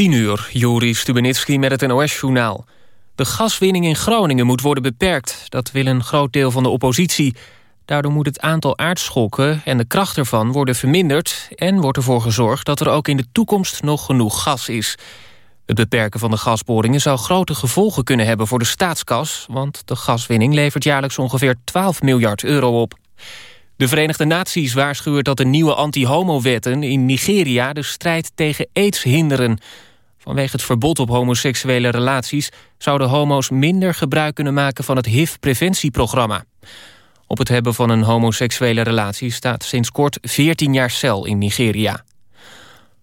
10 uur, Juri Stubenitski met het NOS-journaal. De gaswinning in Groningen moet worden beperkt. Dat wil een groot deel van de oppositie. Daardoor moet het aantal aardschokken en de kracht ervan worden verminderd... en wordt ervoor gezorgd dat er ook in de toekomst nog genoeg gas is. Het beperken van de gasboringen zou grote gevolgen kunnen hebben voor de staatskas... want de gaswinning levert jaarlijks ongeveer 12 miljard euro op. De Verenigde Naties waarschuwen dat de nieuwe anti-homo-wetten in Nigeria de strijd tegen aids hinderen. Vanwege het verbod op homoseksuele relaties zouden homo's minder gebruik kunnen maken van het HIV-preventieprogramma. Op het hebben van een homoseksuele relatie staat sinds kort 14 jaar cel in Nigeria.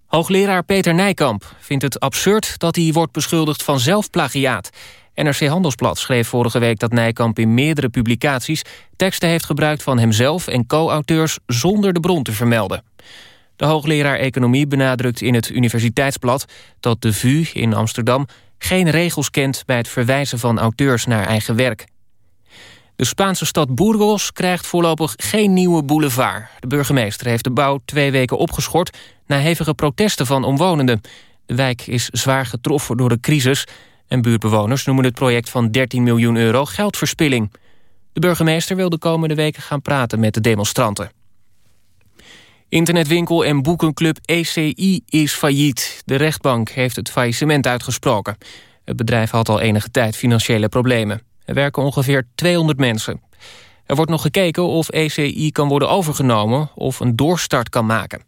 Hoogleraar Peter Nijkamp vindt het absurd dat hij wordt beschuldigd van zelfplagiaat. NRC Handelsblad schreef vorige week dat Nijkamp in meerdere publicaties... teksten heeft gebruikt van hemzelf en co-auteurs zonder de bron te vermelden. De hoogleraar Economie benadrukt in het Universiteitsblad... dat de VU in Amsterdam geen regels kent bij het verwijzen van auteurs naar eigen werk. De Spaanse stad Burgos krijgt voorlopig geen nieuwe boulevard. De burgemeester heeft de bouw twee weken opgeschort... na hevige protesten van omwonenden. De wijk is zwaar getroffen door de crisis... En buurtbewoners noemen het project van 13 miljoen euro geldverspilling. De burgemeester wil de komende weken gaan praten met de demonstranten. Internetwinkel en boekenclub ECI is failliet. De rechtbank heeft het faillissement uitgesproken. Het bedrijf had al enige tijd financiële problemen. Er werken ongeveer 200 mensen. Er wordt nog gekeken of ECI kan worden overgenomen... of een doorstart kan maken.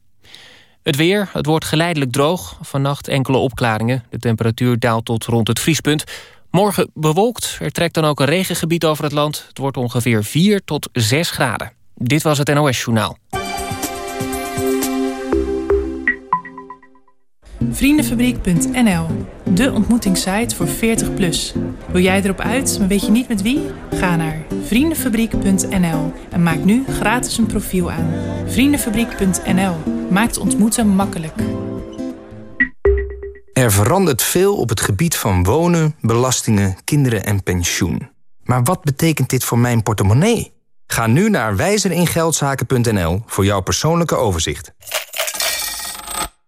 Het weer, het wordt geleidelijk droog. Vannacht enkele opklaringen. De temperatuur daalt tot rond het vriespunt. Morgen bewolkt. Er trekt dan ook een regengebied over het land. Het wordt ongeveer 4 tot 6 graden. Dit was het NOS Journaal. Vriendenfabriek.nl, de ontmoetingssite voor 40 plus. Wil jij erop uit, maar weet je niet met wie? Ga naar vriendenfabriek.nl en maak nu gratis een profiel aan. Vriendenfabriek.nl maakt ontmoeten makkelijk. Er verandert veel op het gebied van wonen, belastingen, kinderen en pensioen. Maar wat betekent dit voor mijn portemonnee? Ga nu naar wijzeringeldzaken.nl voor jouw persoonlijke overzicht.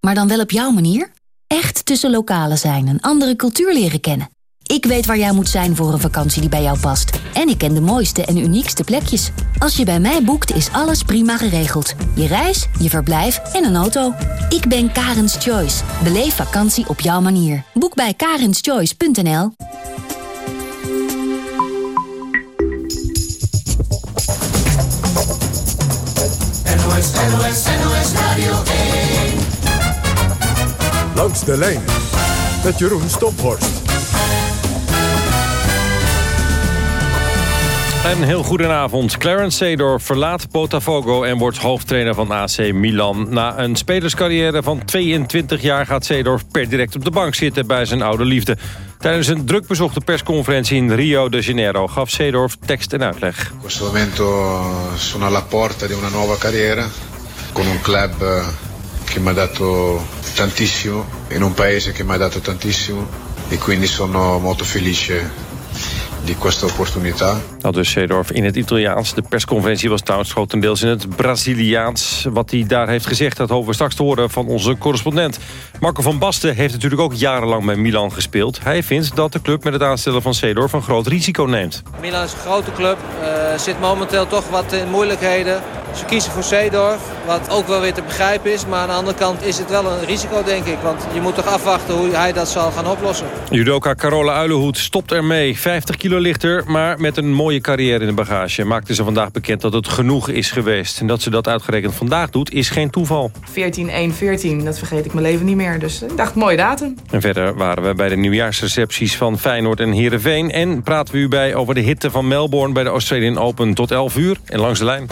Maar dan wel op jouw manier? Echt tussen lokalen zijn, een andere cultuur leren kennen. Ik weet waar jij moet zijn voor een vakantie die bij jou past. En ik ken de mooiste en uniekste plekjes. Als je bij mij boekt, is alles prima geregeld. Je reis, je verblijf en een auto. Ik ben Karens Choice. Beleef vakantie op jouw manier. Boek bij karenschoice.nl NOS, NOS, NOS Radio 1. Langs de lijn met Jeroen Stophorst. Een heel goedenavond. Clarence Seedorf verlaat Botafogo en wordt hoofdtrainer van AC Milan. Na een spelerscarrière van 22 jaar gaat Seedorf per direct op de bank zitten bij zijn oude liefde. Tijdens een druk bezochte persconferentie in Rio de Janeiro gaf Seedorf tekst en uitleg. In questo momento sono alla porta di una nuova carriera con un club eh, che mi ha dato tantissimo in un paese che mi ha dato tantissimo e quindi sono molto felice di questa opportunità. Dat dus Seedorf in het Italiaans. De persconferentie was trouwens grotendeels in het Braziliaans. Wat hij daar heeft gezegd, dat hopen we straks te horen van onze correspondent. Marco van Basten heeft natuurlijk ook jarenlang bij Milan gespeeld. Hij vindt dat de club met het aanstellen van Seedorf een groot risico neemt. Milan is een grote club, uh, zit momenteel toch wat in moeilijkheden. Ze kiezen voor Seedorf, wat ook wel weer te begrijpen is. Maar aan de andere kant is het wel een risico, denk ik. Want je moet toch afwachten hoe hij dat zal gaan oplossen. Judoka Carola Uilenhoed stopt ermee. 50 kilo lichter, maar met een mooie carrière in de bagage. Maakte ze vandaag bekend dat het genoeg is geweest. En dat ze dat uitgerekend vandaag doet, is geen toeval. 14-1-14, dat vergeet ik mijn leven niet meer. Dus ik dacht, mooie datum. En verder waren we bij de nieuwjaarsrecepties van Feyenoord en Heerenveen. En praten we u bij over de hitte van Melbourne bij de Australian Open tot 11 uur. En langs de lijn.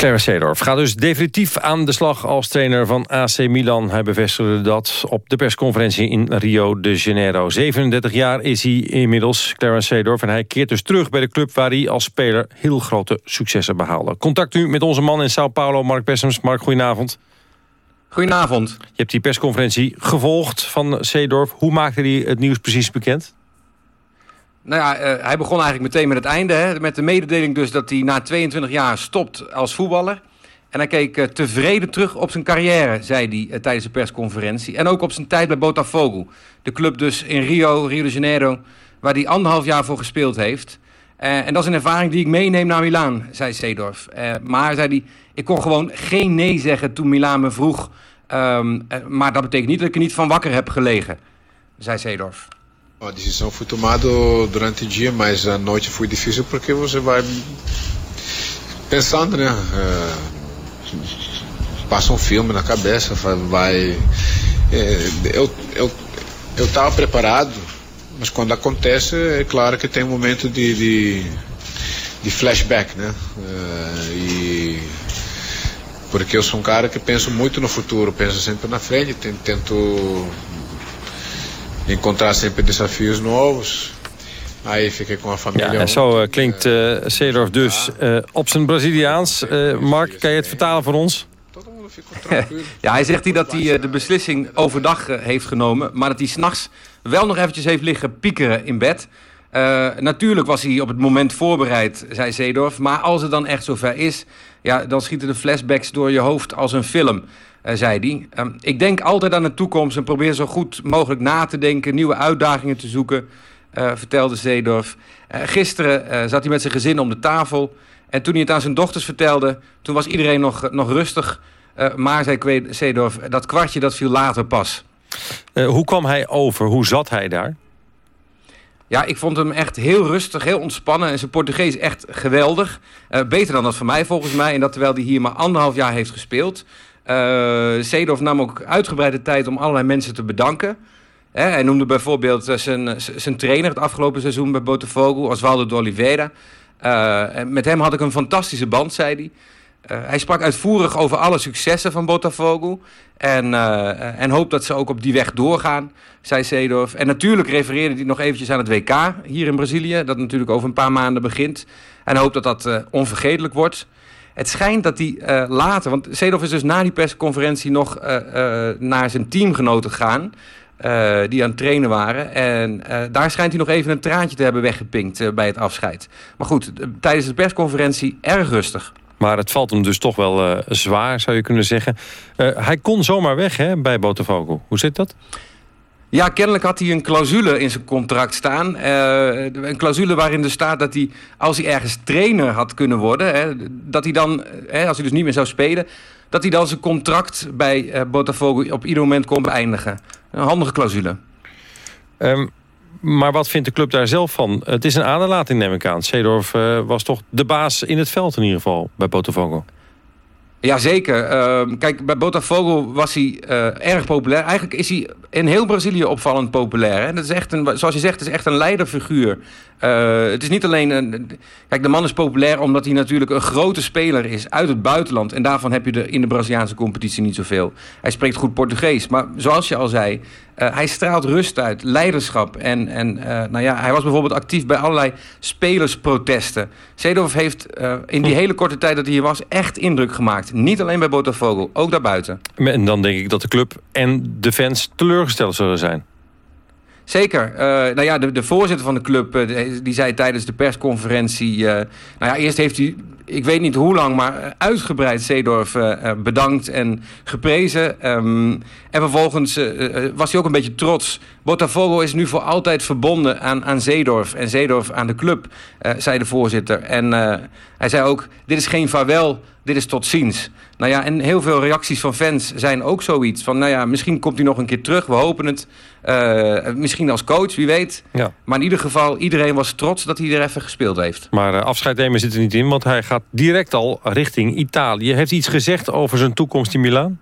Clarence Seedorf gaat dus definitief aan de slag als trainer van AC Milan. Hij bevestigde dat op de persconferentie in Rio de Janeiro. 37 jaar is hij inmiddels, Clarence Seedorf. En hij keert dus terug bij de club waar hij als speler heel grote successen behaalde. Contact nu met onze man in Sao Paulo, Mark Bessems. Mark, goedenavond. Goedenavond. Je hebt die persconferentie gevolgd van Seedorf. Hoe maakte hij het nieuws precies bekend? Nou ja, uh, hij begon eigenlijk meteen met het einde. Hè, met de mededeling dus dat hij na 22 jaar stopt als voetballer. En hij keek uh, tevreden terug op zijn carrière, zei hij uh, tijdens de persconferentie. En ook op zijn tijd bij Botafogo. De club dus in Rio, Rio de Janeiro, waar hij anderhalf jaar voor gespeeld heeft. en dat is een ervaring die ik meeneem naar Milaan, zei Seedorf. maar, zei hij, ik kon gewoon geen nee zeggen toen Milaan me vroeg. Um, maar dat betekent niet dat ik er niet van wakker heb gelegen, zei Seedorf. A decisão foi tomada durante o dia, mas a noite foi difícil porque você vai pensando, né? É, passa um filme na cabeça, vai. É, eu, eu, eu preparado, mas quando acontece, é claro que tem um momento de, de, de flashback, né? É, e porque eu sou um cara que penso muito no futuro, penso sempre na frente, tento encontrar sempre desafios novos. Ja, en zo uh, klinkt uh, Seedorf dus uh, op zijn Braziliaans. Mark, kan je het vertalen voor ons? ja, hij zegt hij dat hij de beslissing overdag heeft genomen... maar dat hij s'nachts wel nog eventjes heeft liggen piekeren in bed. natuurlijk was hij op het moment voorbereid, zei Seedorf... maar als het dan echt zover is, ja, dan schieten de flashbacks door je hoofd als een film... Uh, zei hij. Um, ik denk altijd aan de toekomst en probeer zo goed mogelijk na te denken, nieuwe uitdagingen te zoeken, uh, vertelde Zeedorf. Uh, gisteren zat hij met zijn gezin om de tafel en toen hij het aan zijn dochters vertelde, toen was iedereen nog, nog rustig. maar, zei Zeedorf, dat kwartje dat viel later pas. hoe kwam hij over? Hoe zat hij daar? Ja, ik vond hem echt heel rustig, heel ontspannen. En zijn Portugees echt geweldig. beter dan dat van mij volgens mij. En dat terwijl hij hier maar anderhalf jaar heeft gespeeld. Uh, nam ook uitgebreide tijd om allerlei mensen te bedanken. hij noemde bijvoorbeeld eh, zijn, zijn trainer het afgelopen seizoen bij Botafogo, Osvaldo de Oliveira. Met hem had ik een fantastische band, zei hij. Hij sprak uitvoerig over alle successen van Botafogo. En, uh, en hoopt dat ze ook op die weg doorgaan, zei Seedorf. En natuurlijk refereerde hij nog eventjes aan het WK hier in Brazilië. Dat natuurlijk over een paar maanden begint. En hoopt dat dat onvergetelijk wordt. Het schijnt dat hij uh, later... Want Seedorf is dus na die persconferentie nog uh, uh, naar zijn teamgenoten gegaan... die aan het trainen waren. En daar schijnt hij nog even een traantje te hebben weggepinkt bij het afscheid. Maar goed, tijdens de persconferentie erg rustig. Maar het valt hem dus toch wel zwaar, zou je kunnen zeggen. hij kon zomaar weg hè, bij Botafogo. Hoe zit dat? Ja, kennelijk had hij een clausule in zijn contract staan. Uh, een clausule waarin er staat dat hij, als hij ergens trainer had kunnen worden... Hè, dat hij dan, hè, als hij dus niet meer zou spelen... dat hij dan zijn contract bij uh, Botafogo op ieder moment kon beëindigen. Een handige clausule. Um, maar wat vindt de club daar zelf van? Het is een aderlating, neem ik aan. Seedorf uh, was toch de baas in het veld in ieder geval bij Botafogo. Jazeker. Uh, kijk, bij Botafogo was hij uh, erg populair. Eigenlijk is hij in heel Brazilië opvallend populair. Hè? Dat is echt een, zoals je zegt, het is echt een leiderfiguur. Uh, het is niet alleen... Een, kijk, de man is populair omdat hij natuurlijk een grote speler is uit het buitenland. En daarvan heb je de, in de Braziliaanse competitie niet zoveel. Hij spreekt goed Portugees. Maar zoals je al zei, uh, hij straalt rust uit, leiderschap. En, en uh, nou ja, hij was bijvoorbeeld actief bij allerlei spelersprotesten. Seedorf heeft in die hele korte tijd dat hij hier was echt indruk gemaakt. Niet alleen bij Botafogo, ook daarbuiten. En dan denk ik dat de club en de fans teleurgesteld zullen zijn. Zeker. Uh, nou ja, de, de voorzitter van de club uh, die zei tijdens de persconferentie... Uh, nou ja, eerst heeft hij, ik weet niet hoe lang, maar uitgebreid Zeedorf bedankt en geprezen. Um, en vervolgens was hij ook een beetje trots. Botafogo is nu voor altijd verbonden aan, aan Zeedorf en Zeedorf aan de club, zei de voorzitter. En hij zei ook, dit is geen vaarwel, dit is tot ziens. Nou ja, en heel veel reacties van fans zijn ook zoiets. Van, nou ja, misschien komt hij nog een keer terug, we hopen het. Uh, misschien als coach, wie weet. Ja. Maar in ieder geval, iedereen was trots dat hij er even gespeeld heeft. Maar uh, afscheid nemen zit er niet in, want hij gaat direct al richting Italië. Heeft hij iets gezegd over zijn toekomst in Milaan?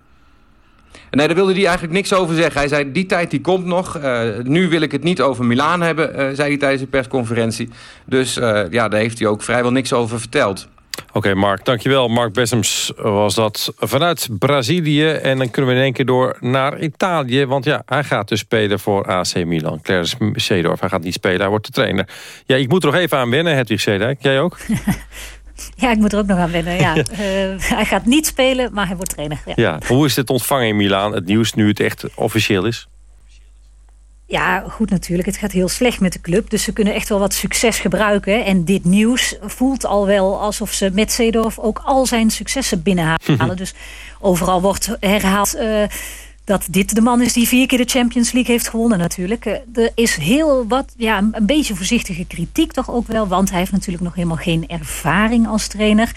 Nee, daar wilde hij eigenlijk niks over zeggen. Hij zei, die tijd die komt nog. Uh, nu wil ik het niet over Milaan hebben, uh, zei hij tijdens de persconferentie. Dus uh, ja, daar heeft hij ook vrijwel niks over verteld. Oké, Mark, dankjewel. Mark Bessems was dat vanuit Brazilië. En dan kunnen we in één keer door naar Italië. Want ja, hij gaat dus spelen voor AC Milan. Clarence Seedorf, hij gaat niet spelen, hij wordt de trainer. Ja, ik moet er nog even aan wennen, Hedwig Zedijk. Jij ook? Ja, ik moet er ook nog aan wennen. Ja. Uh, hij gaat niet spelen, maar hij wordt trainer. Ja. ja. Hoe is het ontvangen in Milaan, het nieuws, nu het echt officieel is? Ja, goed natuurlijk. Het gaat heel slecht met de club. Dus ze kunnen echt wel wat succes gebruiken. En dit nieuws voelt al wel alsof ze met Seedorf ook al zijn successen binnenhalen. dus overal wordt herhaald... Uh, dat dit de man is die vier keer de Champions League heeft gewonnen natuurlijk. Eh, er is heel wat, ja, een beetje voorzichtige kritiek toch ook wel. Want hij heeft natuurlijk nog helemaal geen ervaring als trainer.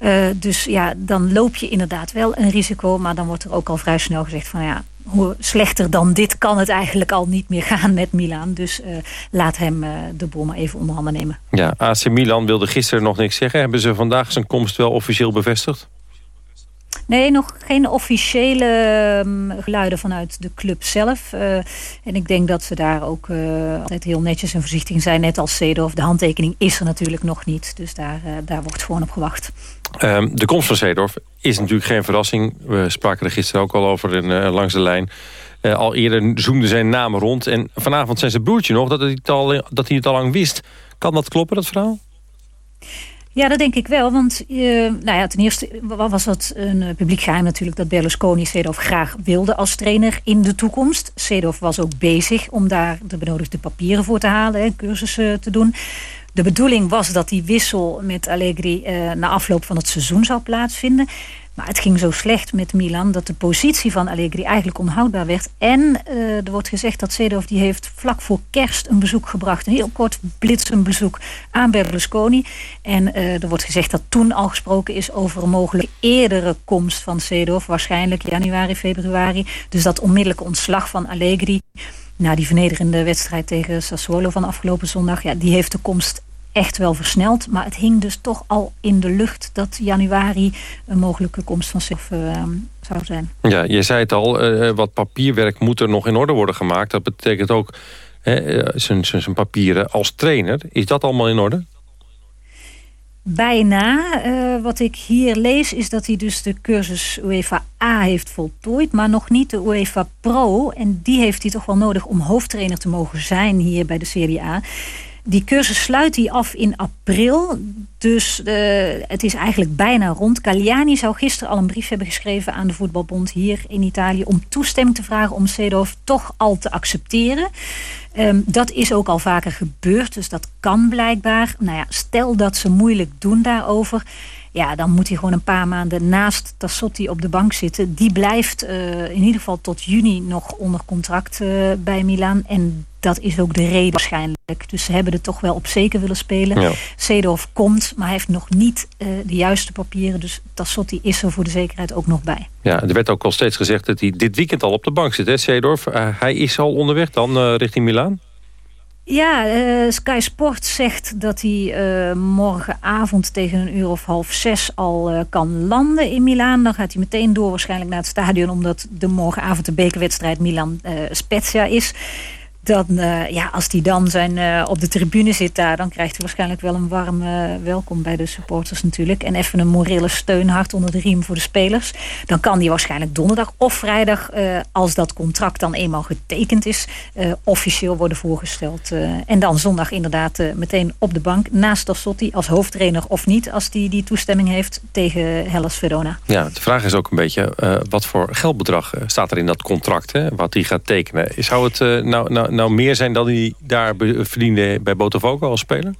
Uh, dus ja, dan loop je inderdaad wel een risico. Maar dan wordt er ook al vrij snel gezegd van ja, hoe slechter dan dit kan het eigenlijk al niet meer gaan met Milan. Dus uh, laat hem uh, de maar even onder handen nemen. Ja, AC Milan wilde gisteren nog niks zeggen. Hebben ze vandaag zijn komst wel officieel bevestigd? Nee, nog geen officiële um, geluiden vanuit de club zelf. Uh, en ik denk dat ze daar ook uh, altijd heel netjes en voorzichtig in zijn. Net als Seedorf. De handtekening is er natuurlijk nog niet. Dus daar, uh, daar wordt gewoon op gewacht. Um, de komst van Seedorf is natuurlijk geen verrassing. We spraken er gisteren ook al over in, langs de lijn. al eerder zoemde zijn naam rond. En vanavond zijn zijn broertje nog dat hij het al, dat hij het al lang wist. Kan dat kloppen, dat verhaal? Ja, dat denk ik wel. Want uh, nou ja, ten eerste was dat een uh, publiek geheim natuurlijk... dat Berlusconi Seedorf graag wilde als trainer in de toekomst. Seedorf was ook bezig om daar de benodigde papieren voor te halen... en cursussen te doen. De bedoeling was dat die wissel met Allegri... Uh, na afloop van het seizoen zou plaatsvinden... Maar het ging zo slecht met Milan dat de positie van Allegri eigenlijk onhoudbaar werd. En uh, er wordt gezegd dat Seedorf die heeft vlak voor kerst een bezoek gebracht. Een heel kort blitzend bezoek aan Berlusconi. En uh, er wordt gezegd dat toen al gesproken is over een mogelijke eerdere komst van Seedorf. Waarschijnlijk januari, februari. Dus dat onmiddellijke ontslag van Allegri na die vernederende wedstrijd tegen Sassuolo van afgelopen zondag... Ja, die heeft de komst echt wel versneld. Maar het hing dus toch al in de lucht dat januari een mogelijke komst van zich uh, zou zijn. Ja, je zei het al, uh, wat papierwerk moet er nog in orde worden gemaakt. Dat betekent ook zijn papieren als trainer. Is dat allemaal in orde? Bijna. Uh, wat ik hier lees is dat hij dus de cursus UEFA A heeft voltooid... maar nog niet de UEFA Pro. En die heeft hij toch wel nodig om hoofdtrainer te mogen zijn hier bij de Serie A. Die cursus sluit hij af in april. Dus uh, het is eigenlijk bijna rond. Galliani zou gisteren al een brief hebben geschreven aan de voetbalbond hier in Italië... om toestemming te vragen om Seedorf toch al te accepteren. Um, dat is ook al vaker gebeurd, dus dat kan blijkbaar. Nou ja, stel dat ze moeilijk doen daarover... Ja, dan moet hij gewoon een paar maanden naast Tassotti op de bank zitten. Die blijft uh, in ieder geval tot juni nog onder contract uh, bij Milaan. En dat is ook de reden waarschijnlijk. Dus ze hebben er toch wel op zeker willen spelen. Ja. Seedorf komt, maar hij heeft nog niet uh, de juiste papieren. Dus Tassotti is er voor de zekerheid ook nog bij. Ja, er werd ook al steeds gezegd dat hij dit weekend al op de bank zit, hè, Seedorf. Uh, hij is al onderweg dan uh, richting Milaan? Ja, uh, Sky Sport zegt dat hij uh, morgenavond tegen een uur of half zes al uh, kan landen in Milaan. Dan gaat hij meteen door waarschijnlijk naar het stadion... omdat de morgenavond de bekerwedstrijd Milan-Spezia is dan, uh, ja, als hij dan zijn, uh, op de tribune zit daar... dan krijgt hij waarschijnlijk wel een warm uh, welkom bij de supporters natuurlijk. En even een morele steunhart onder de riem voor de spelers. Dan kan hij waarschijnlijk donderdag of vrijdag... als dat contract dan eenmaal getekend is... officieel worden voorgesteld. en dan zondag inderdaad meteen op de bank... naast Tassotti als hoofdtrainer of niet... als die, die toestemming heeft tegen Hellas Verona. Ja, de vraag is ook een beetje... wat voor geldbedrag staat er in dat contract... Hè, wat hij gaat tekenen? Zou het nou... nou nou meer zijn dan hij daar verdiende bij Botafogo als speler?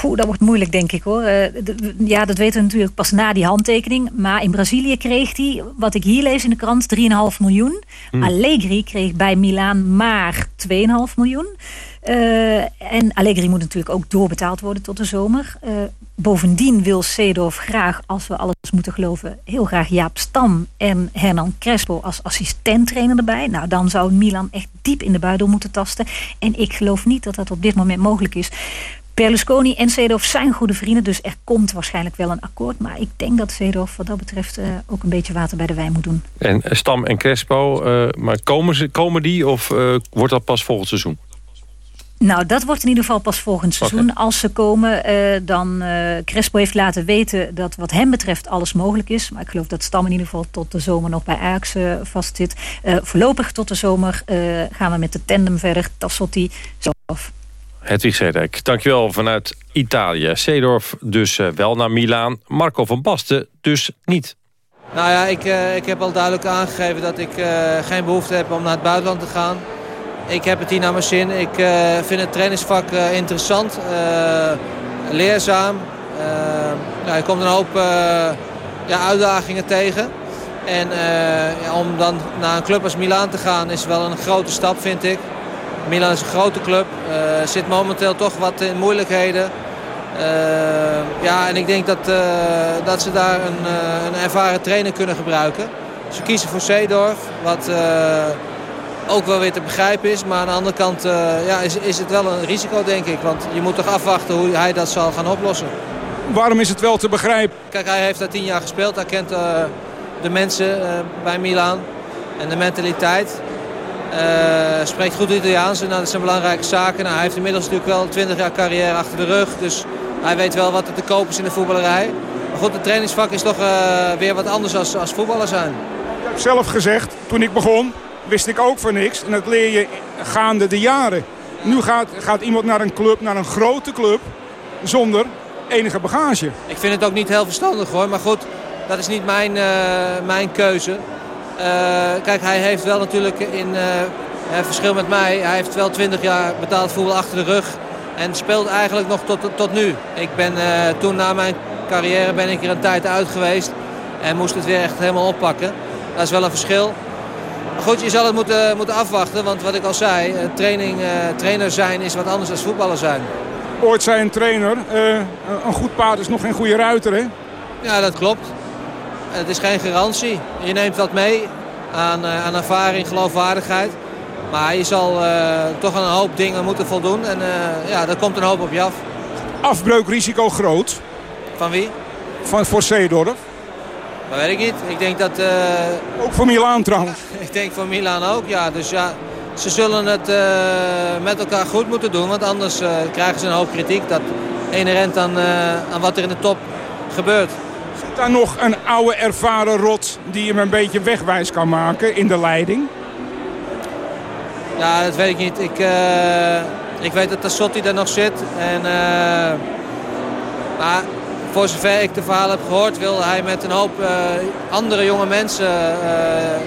Poeh, dat wordt moeilijk, denk ik hoor. Uh, ja, dat weten we natuurlijk pas na die handtekening. Maar in Brazilië kreeg hij, wat ik hier lees in de krant, 3,5 miljoen. Hmm. Allegri kreeg bij Milaan maar 2,5 miljoen. Uh, en Allegri moet natuurlijk ook doorbetaald worden tot de zomer. Uh, bovendien wil Seedorf graag, als we alles moeten geloven... heel graag Jaap Stam en Hernan Crespo als assistenttrainer erbij. Nou, dan zou Milan echt diep in de buidel moeten tasten. En ik geloof niet dat dat op dit moment mogelijk is. Berlusconi en Seedorf zijn goede vrienden, dus er komt waarschijnlijk wel een akkoord. Maar ik denk dat Seedorf wat dat betreft uh, ook een beetje water bij de wijn moet doen. En Stam en Crespo, maar komen, ze, komen die of wordt dat pas volgend seizoen? Nou, dat wordt in ieder geval pas volgend seizoen. Als ze komen, uh, dan uh, Crespo heeft laten weten dat wat hem betreft alles mogelijk is. Maar ik geloof dat Stam in ieder geval tot de zomer nog bij Ajax uh, vastzit. voorlopig tot de zomer gaan we met de tandem verder. Tassotti zelf. Hedwig Zedek, dankjewel vanuit Italië. Seedorf dus wel naar Milaan. Marco van Basten dus niet. Nou ja, ik, ik heb al duidelijk aangegeven dat ik geen behoefte heb om naar het buitenland te gaan. Ik heb het hier naar mijn zin. Ik uh, vind het trainingsvak uh, interessant, uh, leerzaam. Nou, je komt een hoop ja, uitdagingen tegen. En om dan naar een club als Milaan te gaan is wel een grote stap, vind ik. Milan is een grote club, zit momenteel toch wat in moeilijkheden. ja, en ik denk dat, dat ze daar een, een ervaren trainer kunnen gebruiken. Ze kiezen voor Seedorf, wat ook wel weer te begrijpen is. Maar aan de andere kant uh, ja, is, is het wel een risico, denk ik. Want je moet toch afwachten hoe hij dat zal gaan oplossen. Waarom is het wel te begrijpen? Kijk, hij heeft daar tien jaar gespeeld. Hij kent uh, de mensen uh, bij Milaan en de mentaliteit. spreekt goed Italiaans en dat zijn belangrijke zaken. Nou, hij heeft inmiddels natuurlijk wel 20 jaar carrière achter de rug. Dus hij weet wel wat er te koop is in de voetballerij. Maar goed, het trainingsvak is toch weer wat anders als, als voetballer zijn. Ik heb zelf gezegd, toen ik begon, wist ik ook van niks. En dat leer je gaande de jaren. Nu gaat, gaat iemand naar een club, naar een grote club, zonder enige bagage. Ik vind het ook niet heel verstandig hoor. Maar goed, dat is niet mijn, uh, mijn keuze. Uh, kijk, hij heeft wel natuurlijk in uh, verschil met mij... hij heeft wel 20 jaar betaald voetbal achter de rug... en speelt eigenlijk nog tot, tot nu. Ik ben toen na mijn carrière ben ik er een tijd uit geweest... en moest het weer echt helemaal oppakken. Dat is wel een verschil. Goed, je zal het moeten, moeten afwachten. Want wat ik al zei, eh, training, uh, trainer zijn is wat anders dan voetballer zijn. Ooit zei een trainer, uh, een goed paard is nog geen goede ruiter, hè? Ja, dat klopt. Het is geen garantie. Je neemt wat mee aan, uh, aan ervaring, geloofwaardigheid. Maar je zal toch aan een hoop dingen moeten voldoen. En ja, daar komt een hoop op je af. Afbreukrisico groot. Van wie? Van, voor Zeedorf. Dat weet ik niet. Ik denk dat... Uh... Ook voor Milaan trouwens. ik denk voor Milaan ook, ja. Dus ja, ze zullen het uh, met elkaar goed moeten doen. Want anders uh, krijgen ze een hoop kritiek. Dat inherent aan, aan wat er in de top gebeurt. Zit daar nog een oude ervaren rot die hem een beetje wegwijs kan maken in de leiding? Ja, dat weet ik niet. Ik, ik weet dat Tassotti daar nog zit. En, maar voor zover ik de verhaal heb gehoord, wil hij met een hoop uh, andere jonge mensen uh,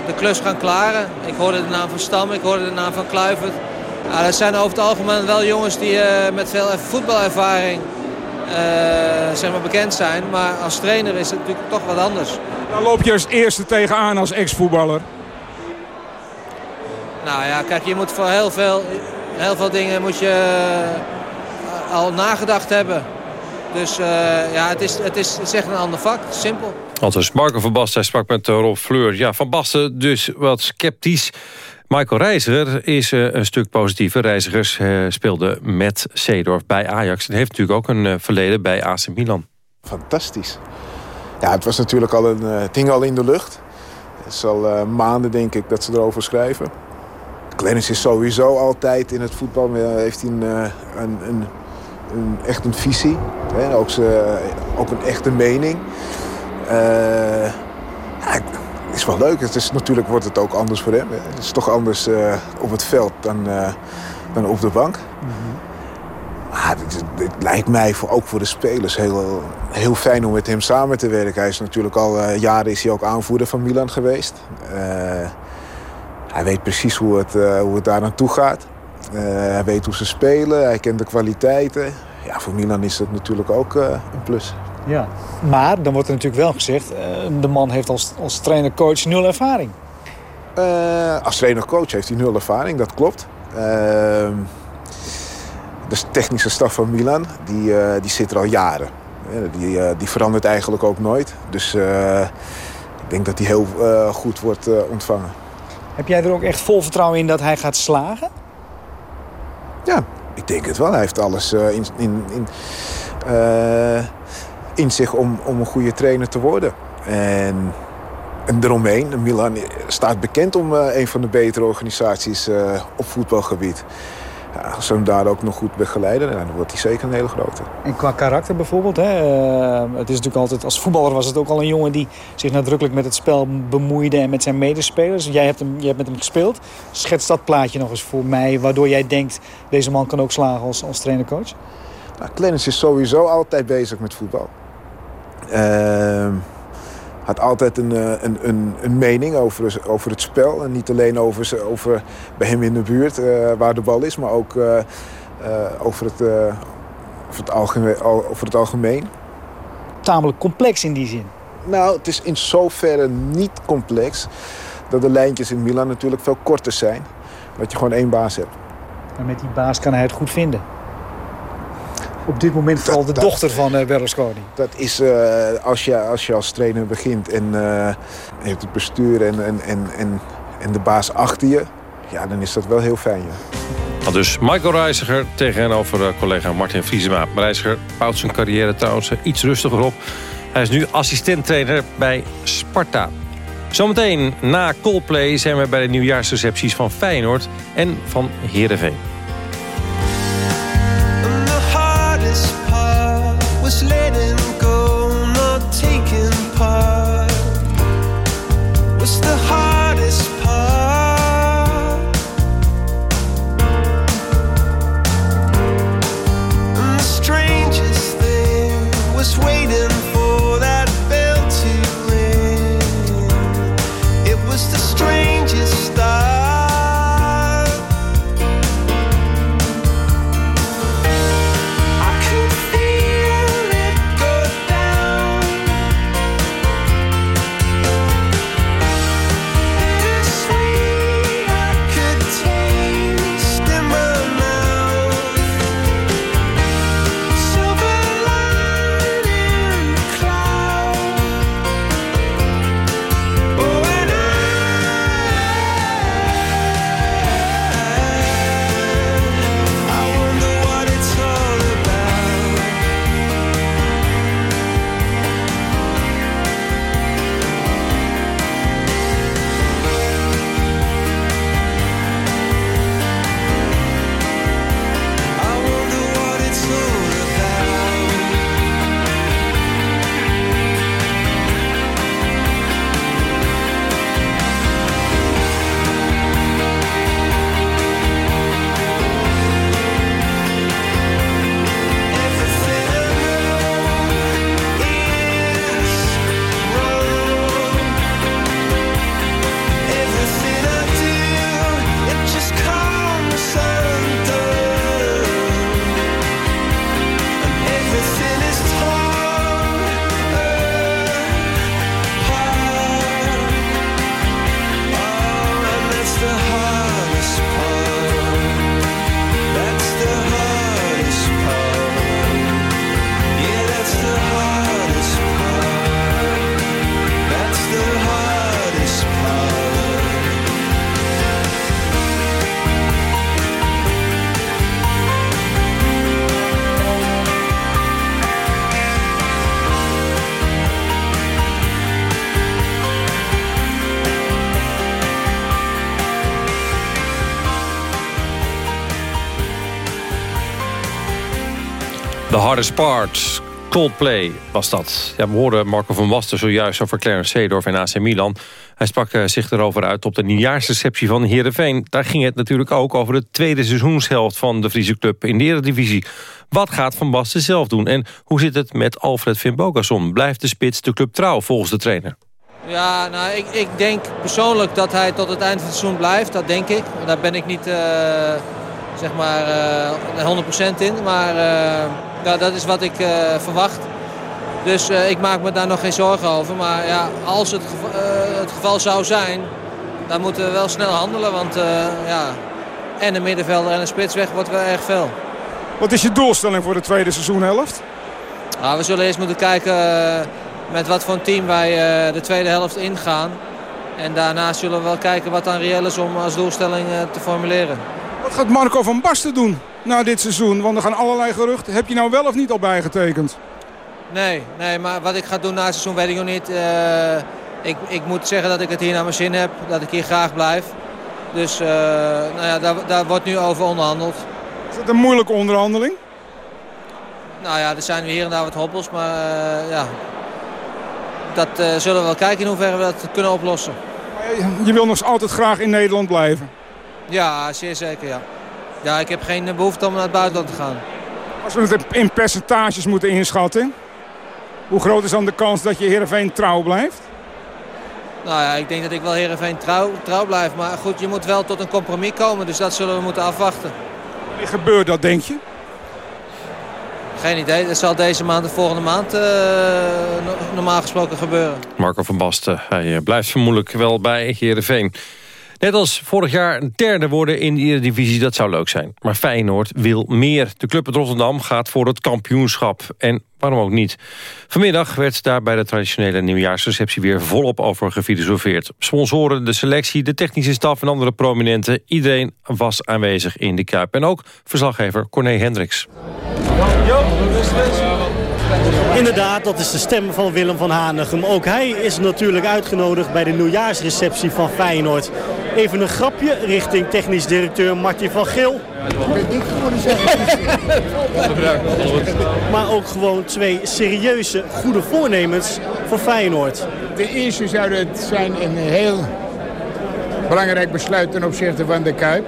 de klus gaan klaren. Ik hoorde de naam van Stam, ik hoorde de naam van Kluivert. Uh, dat zijn over het algemeen wel jongens die eh, met veel voetbalervaring zeg maar bekend zijn. Maar als trainer is het natuurlijk toch wat anders. Dan loop je als eerste tegenaan als ex-voetballer. Nou ja, kijk, je moet voor heel veel, heel veel dingen moet je al nagedacht hebben. Dus uh, ja, het is, het, is, het is echt een ander vak. Simpel. Anders Marco van Basten sprak met eh, Rob Fleur. Ja, Van Basten dus wat sceptisch. Michael Reiziger is uh, een stuk positiever. Reizigers uh, speelde met Seedorf bij Ajax. En heeft natuurlijk ook een verleden bij AC Milan. Fantastisch. Ja, het was natuurlijk al een ding al in de lucht. Het is al maanden, denk ik, dat ze erover schrijven. Clarence is sowieso altijd in het voetbal. Heeft hij een, een, een een, echt een visie. Hè? Ook, ze, ook een echte mening. Uh, ja, is wel leuk. Het is, natuurlijk wordt het ook anders voor hem. Het is toch anders uh, op het veld dan, uh, dan op de bank. Mm -hmm. Maar het, het, lijkt mij voor, ook voor de spelers heel, heel fijn om met hem samen te werken. Hij is natuurlijk al jaren is hij ook aanvoerder van Milan geweest. hij weet precies hoe het, hoe het daar naartoe gaat. Uh, hij weet hoe ze spelen, hij kent de kwaliteiten. Ja, voor Milan is dat natuurlijk ook uh, een plus. Ja, maar dan wordt er natuurlijk wel gezegd... Uh, de man heeft als, als trainer-coach nul ervaring. als trainer-coach heeft hij nul ervaring, dat klopt. Ehm, de technische staf van Milan, die, die zit er al jaren. Die, die verandert eigenlijk ook nooit. Dus ik denk dat hij heel goed wordt ontvangen. Heb jij er ook echt vol vertrouwen in dat hij gaat slagen? Ja, ik denk het wel. Hij heeft alles uh, in, in, in, uh, in zich om, om een goede trainer te worden. En, en eromheen, Milan staat bekend om uh, een van de betere organisaties op voetbalgebied. Ja, als ze hem daar ook nog goed begeleiden, dan wordt hij zeker een hele grote. En qua karakter bijvoorbeeld, hè? eh, het is natuurlijk altijd, als voetballer was het ook al een jongen die zich nadrukkelijk met het spel bemoeide en met zijn medespelers. Jij hebt, hem, jij hebt met hem gespeeld. Schets dat plaatje nog eens voor mij, waardoor jij denkt, deze man kan ook slagen als, als trainer-coach? Nou, Clarence is sowieso altijd bezig met voetbal. Uh, had altijd een, eh, een, een, een, mening over, over het spel. En niet alleen over, over bij hem in de buurt uh, waar de bal is, maar ook uh, over, het, over, het algemeen, over het algemeen. Tamelijk complex in die zin. Nou, het is in zoverre niet complex dat de lijntjes in Milan natuurlijk veel korter zijn. Dat je gewoon één baas hebt. En met die baas kan hij het goed vinden op dit moment vooral de dochter van uh, Berlusconi. Dat is uh, als, je, als je als trainer begint en uh, je hebt het bestuur en, en, en, en, en de baas achter je... ja, dan is dat wel heel fijn, ja. Dus Michael Reiziger tegenover collega Martin Vriesema. Reiziger bouwt zijn carrière trouwens iets rustiger op. Hij is nu assistenttrainer bij Sparta. Zometeen na Coldplay zijn we bij de nieuwjaarsrecepties van Feyenoord en van Heerenveen. Hardest Part. Coldplay was dat. Ja, we hoorden Marco van Basten zojuist over Clarence Seedorf en AC Milan. Hij sprak eh, zich erover uit op de nieuwjaarsreceptie van Heerenveen. Daar ging het natuurlijk ook over de tweede seizoenshelft van de Friese club in de Eredivisie. Wat gaat Van Basten zelf doen en hoe zit het met Alfred Finn Blijft de spits de club trouw volgens de trainer? Ja, nou, ik, ik denk persoonlijk dat hij tot het eind van het seizoen blijft. Dat denk ik. Daar ben ik niet... Uh zeg maar, uh, 100% in. Maar ja, dat is wat ik uh, verwacht. Dus ik maak me daar nog geen zorgen over. Maar ja, als het, het geval zou zijn, dan moeten we wel snel handelen. Want ja, en een middenvelder en een spits weg wordt wel erg veel. Wat is je doelstelling voor de tweede seizoenhelft? Nou, we zullen eerst moeten kijken met wat voor een team wij de tweede helft ingaan. En daarna zullen we wel kijken wat dan reëel is om als doelstelling te formuleren. Wat gaat Marco van Basten doen na dit seizoen? Want er gaan allerlei geruchten. Heb je nou wel of niet al bijgetekend? Nee, nee maar wat ik ga doen na het seizoen weet ik nog niet. Uh, ik, ik moet zeggen dat ik het hier naar mijn zin heb. Dat ik hier graag blijf. Dus uh, nou ja, daar, daar wordt nu over onderhandeld. Is het een moeilijke onderhandeling? Nou ja, er zijn hier en daar wat hobbels, maar uh, ja, dat zullen we wel kijken in hoeverre we dat kunnen oplossen. Je wil nog altijd graag in Nederland blijven? Ja, zeer zeker ja. Ja, ik heb geen behoefte om naar het buitenland te gaan. Als we het in percentages moeten inschatten, hoe groot is dan de kans dat je Heerenveen trouw blijft? Nou ja, ik denk dat ik wel Heerenveen trouw, trouw blijf. Maar goed, je moet wel tot een compromis komen. Dus dat zullen we moeten afwachten. Wanneer gebeurt dat, denk je? Geen idee. Dat zal deze maand de volgende maand uh, normaal gesproken gebeuren. Marco van Basten, hij eh, blijft vermoedelijk wel bij Heerenveen. Net als vorig jaar een derde worden in de Eredivisie, dat zou leuk zijn. Maar Feyenoord wil meer. De club uit Rotterdam gaat voor het kampioenschap. En waarom ook niet? Vanmiddag werd daar bij de traditionele nieuwjaarsreceptie weer volop over gefilosofeerd. Sponsoren, de selectie, de technische staf en andere prominenten. Iedereen was aanwezig in de Kuip. En ook verslaggever Corné Hendricks. Inderdaad, dat is de stem van Willem van Hanegem. Ook hij is natuurlijk uitgenodigd bij de nieuwjaarsreceptie van Feyenoord. Even een grapje richting technisch directeur Martin van Geel. maar ook gewoon twee serieuze, goede voornemens voor Feyenoord. De eerste zou het zijn een heel belangrijk besluit ten opzichte van de Kuip.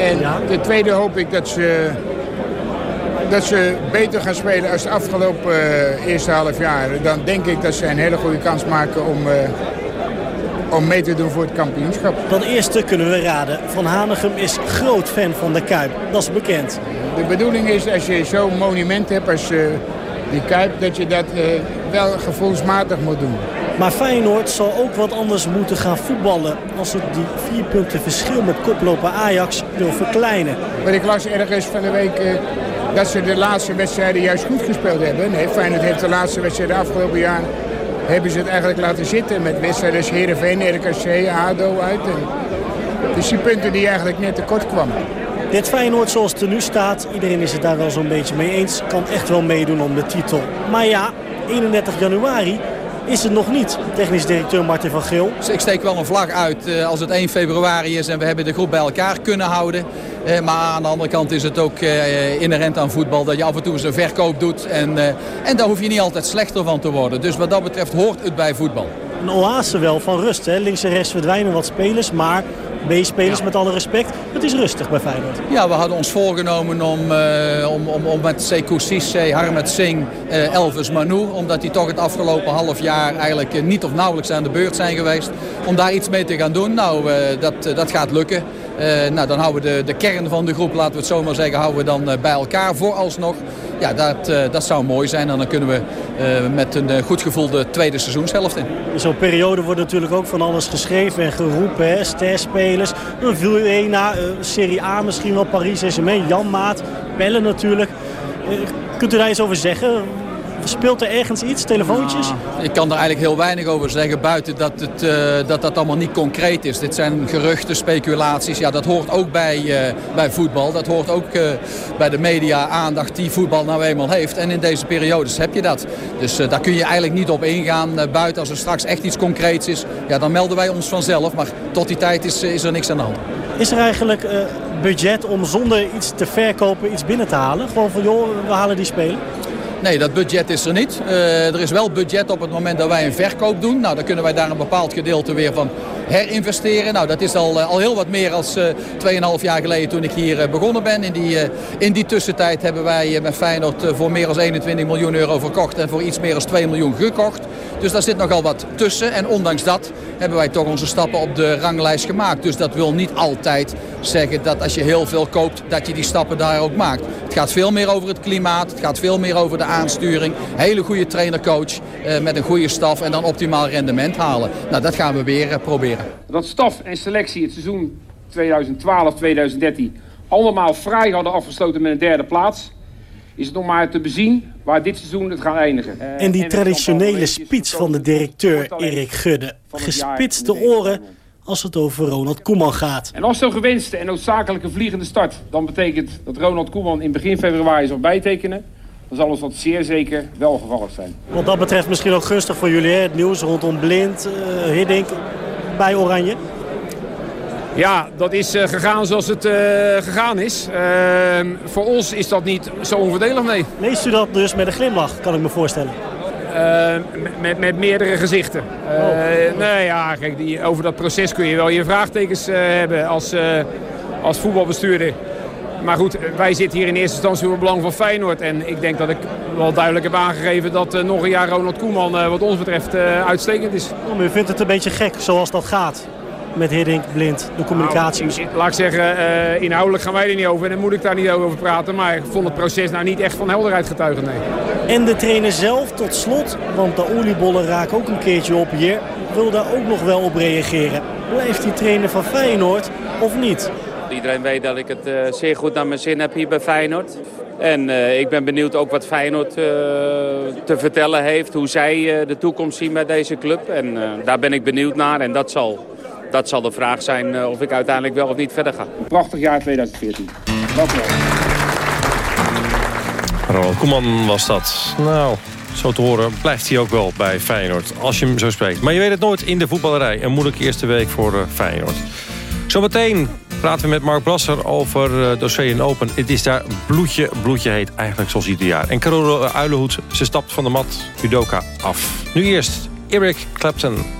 En de tweede hoop ik dat ze dat ze beter gaan spelen als het afgelopen uh, eerste half jaar. Dan denk ik dat ze een hele goede kans maken om, uh, om mee te doen voor het kampioenschap. Dan eerste kunnen we raden. Van Hanegem is groot fan van de Kuip. Dat is bekend. De bedoeling is als je zo'n monument hebt als uh, die Kuip... dat je dat wel gevoelsmatig moet doen. Maar Feyenoord zal ook wat anders moeten gaan voetballen... als het die vier punten verschil met koploper Ajax wil verkleinen. Maar ik las ergens van de week dat ze de laatste wedstrijden juist goed gespeeld hebben. Nee, Feyenoord heeft de laatste wedstrijden afgelopen jaar... hebben ze het eigenlijk laten zitten met wedstrijden als Heerenveen, RKC, ADO uit. En dus die punten die eigenlijk net tekort kwamen. Dit Feyenoord zoals het er nu staat, iedereen is het daar wel zo'n beetje mee eens... kan echt wel meedoen om de titel. Maar ja, 31 januari is het nog niet, technisch directeur Martin van Geel. Dus ik steek wel een vlag uit uh, als het 1 februari is en we hebben de groep bij elkaar kunnen houden. Uh, maar aan de andere kant is het ook uh, inherent aan voetbal dat je af en toe eens een verkoop doet. En, en daar hoef je niet altijd slechter van te worden. Dus wat dat betreft hoort het bij voetbal. Een oase wel van rust. Hè? Links en rechts verdwijnen wat spelers, maar B-spelers met alle respect. Het is rustig bij Feyenoord. Ja, we hadden ons voorgenomen om, uh, om, om, om met Sekou Cisse, Harmet Singh, uh, Elvis Manu... omdat die toch het afgelopen half jaar eigenlijk uh, niet of nauwelijks aan de beurt zijn geweest... om daar iets mee te gaan doen. Nou, dat, dat gaat lukken. Nou, dan houden we de, de kern van de groep, laten we het zo maar zeggen, houden we dan bij elkaar vooralsnog. Ja, dat, dat zou mooi zijn en dan kunnen we met een goed gevoel de tweede seizoenshelft in. In zo'n periode wordt natuurlijk ook van alles geschreven en geroepen. Hè? Sterspelers, een Vuena, Serie A misschien wel, Paris Saint-Germain, Jan Maat, Pelle natuurlijk. Kunt u daar iets over zeggen? Speelt er ergens iets, telefoontjes? Nou, ik kan er eigenlijk heel weinig over zeggen, buiten dat, het, uh, dat dat allemaal niet concreet is. Dit zijn geruchten, speculaties. Ja, dat hoort ook bij, uh, bij voetbal. Dat hoort ook uh, bij de media aandacht die voetbal nou eenmaal heeft. En in deze periodes heb je dat. Dus daar kun je eigenlijk niet op ingaan. buiten als er straks echt iets concreets is, ja, dan melden wij ons vanzelf. Maar tot die tijd is, is er niks aan de hand. Is er eigenlijk budget om zonder iets te verkopen iets binnen te halen? Gewoon van joh, we halen die spelen? Nee, dat budget is er niet. Uh, er is wel budget op het moment dat wij een verkoop doen. Nou, dan kunnen wij daar een bepaald gedeelte weer van herinvesteren. Nou, dat is al, al heel wat meer uh, 2,5 jaar geleden toen ik hier uh, begonnen ben. In die, in die tussentijd hebben wij met Feyenoord voor meer dan 21 miljoen euro verkocht en voor iets meer dan 2 miljoen gekocht. Dus daar zit nogal wat tussen. En ondanks dat hebben wij toch onze stappen op de ranglijst gemaakt. Dus dat wil niet altijd zeggen dat als je heel veel koopt, dat je die stappen daar ook maakt. Het gaat veel meer over het klimaat. Het gaat veel meer over de aansturing. Hele goede trainer-coach eh, met een goede staf en dan optimaal rendement halen. Nou, dat gaan we weer eh, proberen. Dat staf en selectie het seizoen 2012-2013 allemaal vrij hadden afgesloten met een derde plaats is het nog maar te bezien waar dit seizoen het gaat eindigen. En die traditionele speech van de directeur Erik Gudde. Gespitste oren als het over Ronald Koeman gaat. En als zo'n gewenste en noodzakelijke vliegende start... dan betekent dat Ronald Koeman in begin februari zal bijtekenen... dan zal ons dat zeer zeker wel gevallig zijn. Wat dat betreft misschien ook gunstig voor jullie, hè? het nieuws rondom Blind, uh, Hiddink bij Oranje. Ja, dat is uh, gegaan zoals het uh, gegaan is. Uh, voor ons is dat niet zo onvoordelig, nee. Leest u dat dus met een glimlach, kan ik me voorstellen? met, met meerdere gezichten. Oh. Nee, ja, kijk, die, over dat proces kun je wel je vraagtekens hebben als, als voetbalbestuurder. Maar goed, wij zitten hier in eerste instantie voor het belang van Feyenoord. En ik denk dat ik wel duidelijk heb aangegeven dat nog een jaar Ronald Koeman wat ons betreft uitstekend is. U vindt het een beetje gek zoals dat gaat? met Hiddink, Blind, de communicatie? Nou, laat ik zeggen, uh, inhoudelijk gaan wij er niet over en dan moet ik daar niet over praten. Maar ik vond het proces nou niet echt van helderheid getuigen, nee. En de trainer zelf tot slot, want de oliebollen raken ook een keertje op hier, wil daar ook nog wel op reageren. Blijft die trainer van Feyenoord of niet? Iedereen weet dat ik het uh, zeer goed naar mijn zin heb hier bij Feyenoord. En uh, ik ben benieuwd ook wat Feyenoord uh, te vertellen heeft. Hoe zij de toekomst zien met deze club. En daar ben ik benieuwd naar. En dat zal dat zal de vraag zijn uh, of ik uiteindelijk wel of niet verder ga. Prachtig jaar 2014. Dank u wel. Ronald Koeman was dat. Nou, zo te horen blijft hij ook wel bij Feyenoord. Als je hem zo spreekt. Maar je weet het nooit in de voetballerij. Een moeilijke eerste week voor Feyenoord. Zometeen praten we met Mark Brasser over uh, dossier in Open. Het is daar bloedje, bloedje heet, eigenlijk zoals ieder jaar. En Carole Uilenhoed, ze stapt van de mat Udoka af. Nu eerst Eric Clapton.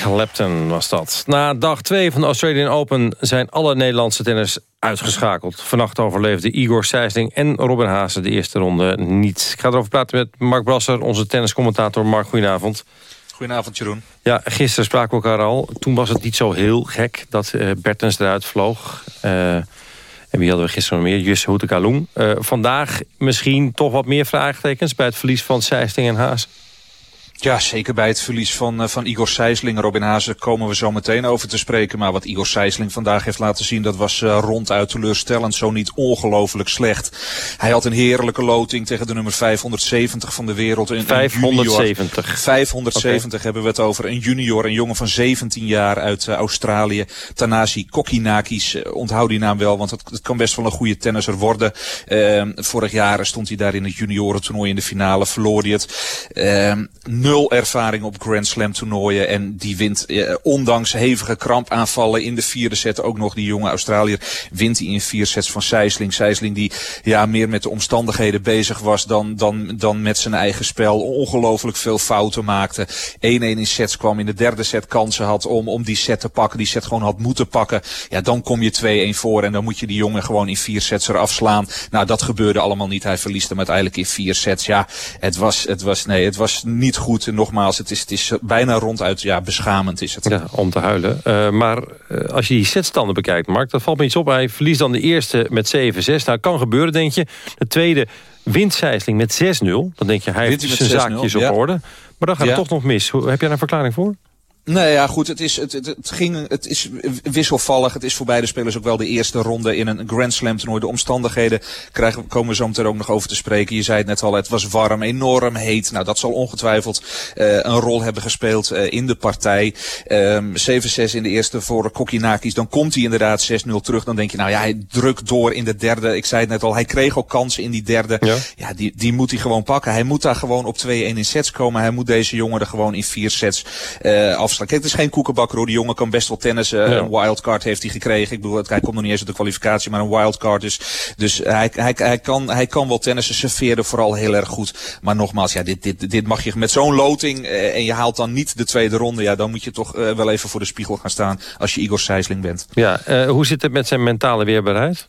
Clapton was dat. Na dag 2 van de Australian Open zijn alle Nederlandse tenners uitgeschakeld. Vannacht overleefden Igor Sijsling en Robin Haase de eerste ronde niet. Ik ga erover praten met Mark Brasser, onze tenniscommentator. Mark, goedenavond. Goedenavond, Jeroen. Ja, gisteren spraken we elkaar al. Toen was het niet zo heel gek dat uh, Bertens eruit vloog. Uh, en wie hadden we gisteren nog meer? Jus Hoetekaloen. Uh, vandaag misschien toch wat meer vraagtekens... bij het verlies van Sijsling en Haas. Ja, zeker bij het verlies van, uh, van Igor Sijsling. Robin Hazen komen we zo meteen over te spreken. Maar wat Igor Sijsling vandaag heeft laten zien, dat was uh, ronduit teleurstellend. Zo niet ongelooflijk slecht. Hij had een heerlijke loting tegen de nummer 570 van de wereld. Een, 570. Een 570 okay. hebben we het over. Een junior, een jongen van 17 jaar uit uh, Australië. Tanasi Kokinakis. onthoud die naam wel, want het, het, kan best wel een goede tennisser worden. Ehm, vorig jaar stond hij daar in het juniorentoernooi in de finale. Verloor hij het. Ehm, nul ervaring op Grand Slam toernooien. En die wint, eh, ondanks hevige krampaanvallen in de vierde set, ook nog die jonge Australiër, wint hij in vier sets van Sijsling. Sijsling die ja, meer met de omstandigheden bezig was dan, dan, dan met zijn eigen spel. Ongelooflijk veel fouten maakte. 1-1 in sets kwam in de derde set kansen had om, om die set te pakken. Die set gewoon had moeten pakken. Ja, dan kom je 2-1 voor en dan moet je die jongen gewoon in vier sets eraf slaan. Nou, dat gebeurde allemaal niet. Hij verliest hem uiteindelijk in vier sets. Ja, het was, het was, nee, het was niet goed. En nogmaals, het is, het is bijna ronduit ja, beschamend is het. Ja, om te huilen. Uh, maar uh, als je die setstanden bekijkt, Mark, dat valt me iets op. Hij verliest dan de eerste met 7-6. Nou, kan gebeuren, denk je. De tweede wint met 6-0. Dan denk je, hij heeft zijn zaakjes op ja. orde. Maar dan gaat Ja. het toch nog mis. Hoe- Heb jij daar een verklaring voor? Nee, ja, goed. Het is, het, het, het, ging, het is wisselvallig. Het is voor beide spelers ook wel de eerste ronde in een Grand Slam toernooi. De omstandigheden krijgen, komen we zo meteen ook nog over te spreken. Je zei het net al, het was warm, enorm heet. Nou, dat zal ongetwijfeld eh, een rol hebben gespeeld eh, in de partij. Ehm 7-6 in de eerste voor Kokinakis. Dan komt hij inderdaad 6-0 terug. Dan denk je, nou ja, hij drukt door in de derde. Ik zei het net al, hij kreeg ook kansen in die derde. Ja, die, die moet hij gewoon pakken. Hij moet daar gewoon op 2-1 in sets komen. Hij moet deze jongen er gewoon in vier sets eh afslaan. Kijk, het is geen koekenbakker hoor. Die jongen kan best wel tennissen. Ja. Een wildcard heeft hij gekregen. Ik bedoel, het- hij komt nog niet eens uit de kwalificatie, maar een wildcard. Dus, dus hij, hij, hij, kan, hij kan wel tennissen. Serveerde vooral heel erg goed. Maar nogmaals, ja, dit, dit, dit mag je met zo'n loting eh, en je haalt dan niet de tweede ronde. Ja, dan moet je toch eh, wel even voor de spiegel gaan staan als je Igor Sijsling bent. Ja, eh, hoe zit het met zijn mentale weerbaarheid?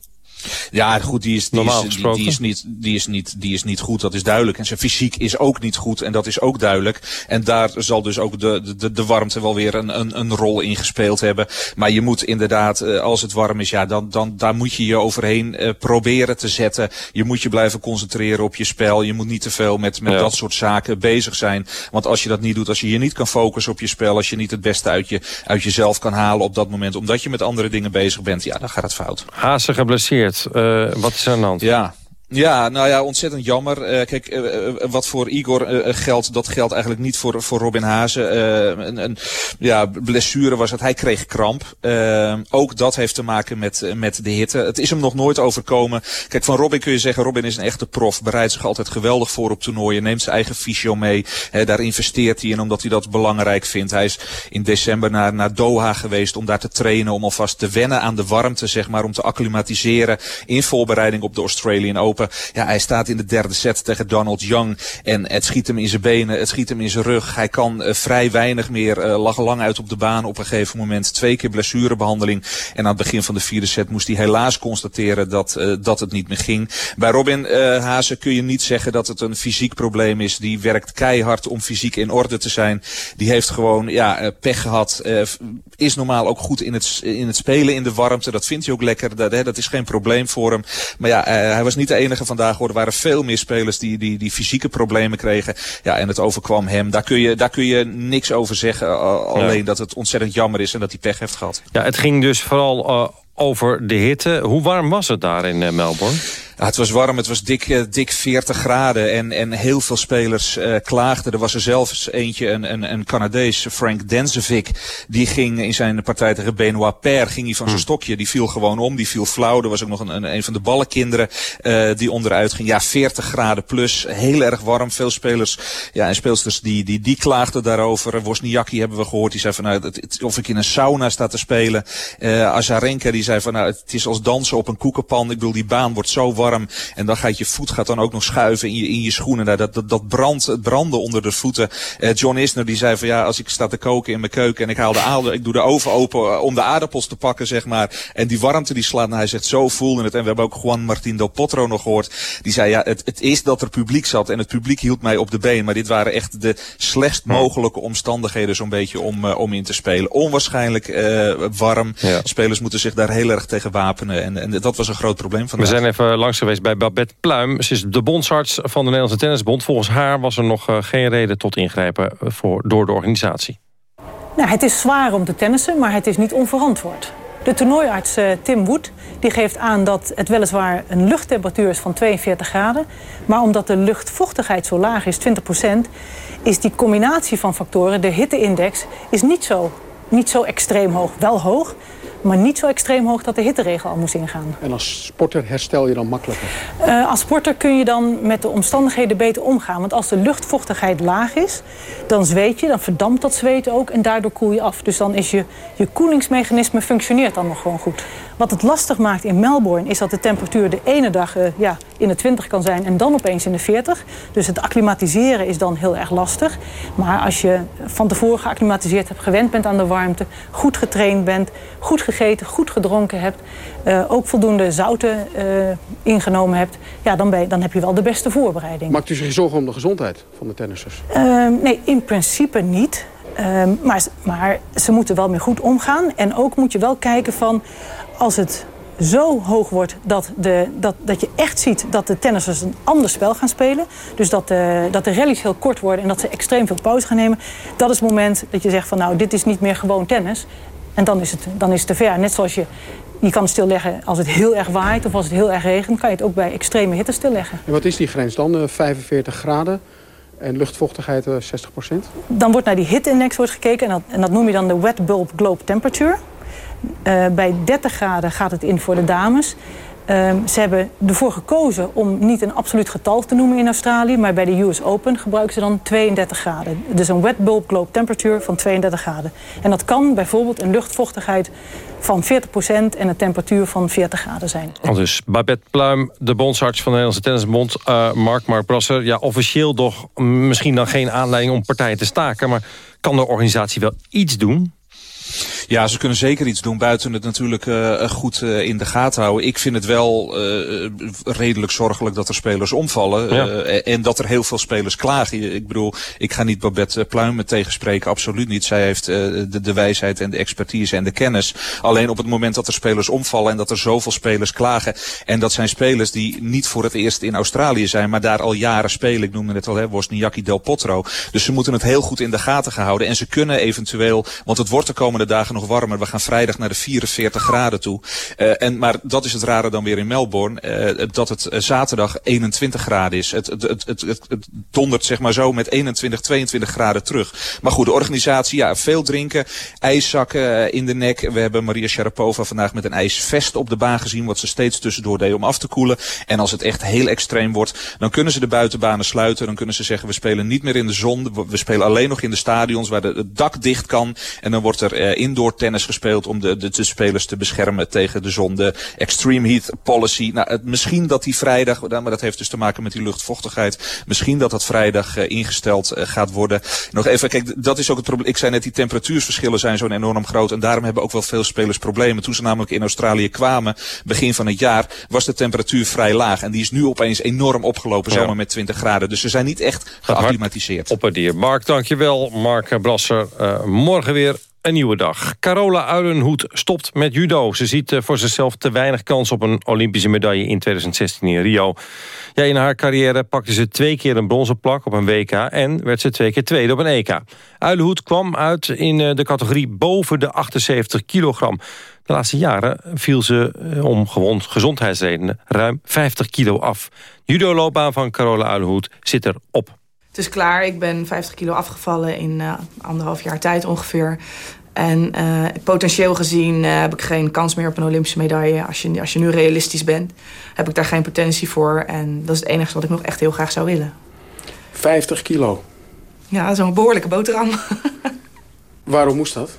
Ja, goed, die is, die, Normaal is, die, is niet, die, is niet, die is niet goed, dat is duidelijk. En zijn fysiek is ook niet goed en dat is ook duidelijk. En daar zal dus ook de, de, de warmte wel weer een, een, een rol in gespeeld hebben. Maar je moet inderdaad, eh, als het warm is, ja, dan, dan daar moet je je overheen eh, proberen te zetten. Je moet je blijven concentreren op je spel. Je moet niet te veel met, met Ja. dat soort zaken bezig zijn. Want als je dat niet doet, als je je niet kan focussen op je spel, als je niet het beste uit, je, uit jezelf kan halen op dat moment, omdat je met andere dingen bezig bent, ja, dan gaat het fout. Hazen geblesseerd. Eh, wat is er aan? Ja. Ja, nou ja, ontzettend jammer. Eh, kijk, eh, eh, wat voor Igor geldt, dat geldt eigenlijk niet voor, voor Robin Hazen. Een, een ja, blessure was het. Hij kreeg kramp. Ook dat heeft te maken met, met de hitte. Het is hem nog nooit overkomen. Kijk, van Robin kun je zeggen, Robin is een echte prof. Bereidt zich altijd geweldig voor op toernooien. Neemt zijn eigen fysio mee. Daar investeert hij in omdat hij dat belangrijk vindt. Hij is in december naar, naar Doha geweest om daar te trainen. Om alvast te wennen aan de warmte, zeg maar. Om te acclimatiseren in voorbereiding op de Australian Open. Ja, hij staat in de derde set tegen Donald Young. En het schiet hem in zijn benen, het schiet hem in zijn rug. Hij kan eh, vrij weinig meer, eh, lag lang uit op de baan op een gegeven moment. Twee keer blessurebehandeling. En aan het begin van de vierde set moest hij helaas constateren dat, eh, dat het niet meer ging. Bij Robin eh Hazen kun je niet zeggen dat het een fysiek probleem is. Die werkt keihard om fysiek in orde te zijn. Die heeft gewoon ja, pech gehad. Eh, is normaal ook goed in het, in het spelen in de warmte. Dat vindt hij ook lekker. Dat, hè, dat is geen probleem voor hem. Maar ja, hij was niet de enige vandaag hoor. Er waren veel meer spelers die, die, die fysieke problemen kregen. Ja, en het overkwam hem. Daar kun je, daar kun je niks over zeggen. a- Alleen dat het ontzettend jammer is en dat hij pech heeft gehad. Ja, het ging dus vooral eh, over de hitte. Hoe warm was het daar in eh, Melbourne? Ja, het was warm, het was dik, eh, dik 40 graden en, en heel veel spelers eh, klaagden. Er was er zelfs eentje, een, een, een Canadees, Frank Denzevic. Die ging in zijn partij tegen Benoit Per, ging hij van zijn stokje. Die viel gewoon om, die viel flauw. Er was ook nog een, een, een van de ballenkinderen eh, die onderuit ging. Ja, 40 graden plus, heel erg warm. Veel spelers ja, en speelsters die, die, die klaagden daarover. Wozniacki hebben we gehoord, die zei van nou, het, of ik in een sauna sta te spelen. Eh Azarenka die zei van nou, het is als dansen op een koekenpan. Ik bedoel, die baan wordt zo warm. En dan gaat je voet gaat dan ook nog schuiven in je, in je schoenen. Nou, dat, dat, dat brandt, het branden onder de voeten. Eh, John Isner die zei van ja, als ik sta te koken in mijn keuken en ik haal de aarde, ik doe de oven open eh, om de aardappels te pakken, zeg maar. En die warmte die slaat, nou, hij zegt zo voelde het. En we hebben ook Juan Martín del Potro nog gehoord. Die zei ja, het, het is dat er publiek zat en het publiek hield mij op de been. Maar dit waren echt de slechtst mogelijke omstandigheden zo'n beetje om, eh, om in te spelen. Onwaarschijnlijk eh, warm. Spelers moeten zich daar heel erg tegen wapenen. En, en dat was een groot probleem We vandaag. zijn even geweest bij Babette Pluim. Ze is de bondsarts van de Nederlandse Tennisbond. Volgens haar was er nog geen reden tot ingrijpen voor, door de organisatie. Nou, het is zwaar om te tennissen, maar het is niet onverantwoord. De toernooiarts Tim Wood die geeft aan dat het weliswaar een luchttemperatuur is van 42 graden. Maar omdat de luchtvochtigheid zo laag is, 20% is die combinatie van factoren, de hitteindex, is niet zo, niet zo extreem hoog. Wel hoog, maar niet zo extreem hoog dat de hitteregel al moest ingaan. En als sporter herstel je dan makkelijker? Uh, als sporter kun je dan met de omstandigheden beter omgaan. Want als de luchtvochtigheid laag is, dan zweet je, dan verdampt dat zweet ook en daardoor koel je af. Dus dan is je, je koelingsmechanisme functioneert dan nog gewoon goed. Wat het lastig maakt in Melbourne is dat de temperatuur de ene dag uh, ja, in de 20 kan zijn en dan opeens in de 40. Dus het acclimatiseren is dan heel erg lastig. Maar als je van tevoren geacclimatiseerd hebt, gewend bent aan de warmte, goed getraind bent, goed gegeten, goed gedronken hebt, uh, ook voldoende zouten uh, ingenomen hebt, ja, dan, ben dan heb je wel de beste voorbereiding. Maakt u zich zorgen om de gezondheid van de tennissers? Uh, nee, in principe niet. maar, maar ze moeten wel mee goed omgaan. En ook moet je wel kijken van als het zo hoog wordt dat, de, dat, dat je echt ziet dat de tennissers een ander spel gaan spelen. Dus dat de, dat de rallies heel kort worden en dat ze extreem veel pauze gaan nemen. Dat is het moment dat je zegt van nou, dit is niet meer gewoon tennis. En dan is het, dan is het te ver. Net zoals je, je kan het stilleggen als het heel erg waait of als het heel erg regent... kan je het ook bij extreme hitte stilleggen. En wat is die grens dan? 45 graden en luchtvochtigheid 60% Dan wordt naar die hitteindex wordt gekeken en dat, en dat noem je dan de wet bulb globe temperature. Uh, bij 30 graden gaat het in voor de dames. Uh, ze hebben ervoor gekozen om niet een absoluut getal te noemen in Australië... maar bij de US Open gebruiken ze dan 32 graden. Dus een wet bulb globe temperature van 32 graden. En dat kan bijvoorbeeld een luchtvochtigheid van 40% en een temperatuur van 40 graden zijn. Dus Babette Pluim, de bondsarts van de Nederlandse Tennisbond... Uh, Mark Mark Brasser, ja, officieel toch misschien dan geen aanleiding om partijen te staken... maar kan de organisatie wel iets doen... Ja, ze kunnen zeker iets doen buiten het natuurlijk uh, goed uh, in de gaten houden. Ik vind het wel uh, redelijk zorgelijk dat er spelers omvallen. Ja. en dat er heel veel spelers klagen. Ik bedoel, ik ga niet Babette Pluim tegenspreken, absoluut niet. Zij heeft de, de wijsheid en de expertise en de kennis. Alleen op het moment dat er spelers omvallen en dat er zoveel spelers klagen. En dat zijn spelers die niet voor het eerst in Australië zijn, maar daar al jaren spelen. Ik noemde het al, hè, Wozniacki Del Potro. Dus ze moeten het heel goed in de gaten gehouden. En ze kunnen eventueel, want het wordt de komende dagen nog warmer. We gaan vrijdag naar de 44 graden toe. Uh, en, maar dat is het rare dan weer in Melbourne. Uh, dat het zaterdag 21 graden is. Het, het, het, het, het dondert zeg maar zo met 21, 22 graden terug. Maar goed, de organisatie, ja, veel drinken. IJszakken in de nek. We hebben Maria Sharapova vandaag met een ijsvest op de baan gezien. Wat ze steeds tussendoor deed om af te koelen. En als het echt heel extreem wordt, dan kunnen ze de buitenbanen sluiten. Dan kunnen ze zeggen, we spelen niet meer in de zon. We spelen alleen nog in de stadions waar de, het dak dicht kan. En dan wordt er indoor tennis gespeeld om de, de, de, spelers te beschermen tegen de zon. De extreme heat policy. Nou, het, misschien dat die vrijdag, maar dat heeft dus te maken met die luchtvochtigheid. Misschien dat dat vrijdag uh, ingesteld uh, gaat worden. Nog even, kijk, dat is ook het probleem. Ik zei net, die temperatuursverschillen zijn zo enorm groot. En daarom hebben ook wel veel spelers problemen. Toen ze namelijk in Australië kwamen, begin van het jaar, was de temperatuur vrij laag. En die is nu opeens enorm opgelopen, zomaar met 20 graden. Dus ze zijn niet echt geacclimatiseerd. Op het dier. Mark, dankjewel. Mark Brasser, uh, morgen weer een nieuwe dag. Carola Uilenhoed stopt met judo. Ze ziet voor zichzelf te weinig kans op een Olympische medaille in 2016 in Rio. Ja, in haar carrière pakte ze twee keer een bronzen plak op een WK... en werd ze twee keer tweede op een EK. Uilenhoed kwam uit in de categorie boven de 78 kilogram. De laatste jaren viel ze om gewoon gezondheidsredenen ruim 50 kilo af. Judo-loopbaan van Carola Uilenhoed zit erop. Het is klaar. Ik ben 50 kilo afgevallen in uh, anderhalf jaar tijd ongeveer. En uh, potentieel gezien uh, heb ik geen kans meer op een Olympische medaille. Als je, als je nu realistisch bent, heb ik daar geen potentie voor. En dat is het enige wat ik nog echt heel graag zou willen. 50 kilo? Ja, dat is een behoorlijke boterham. Waarom moest dat?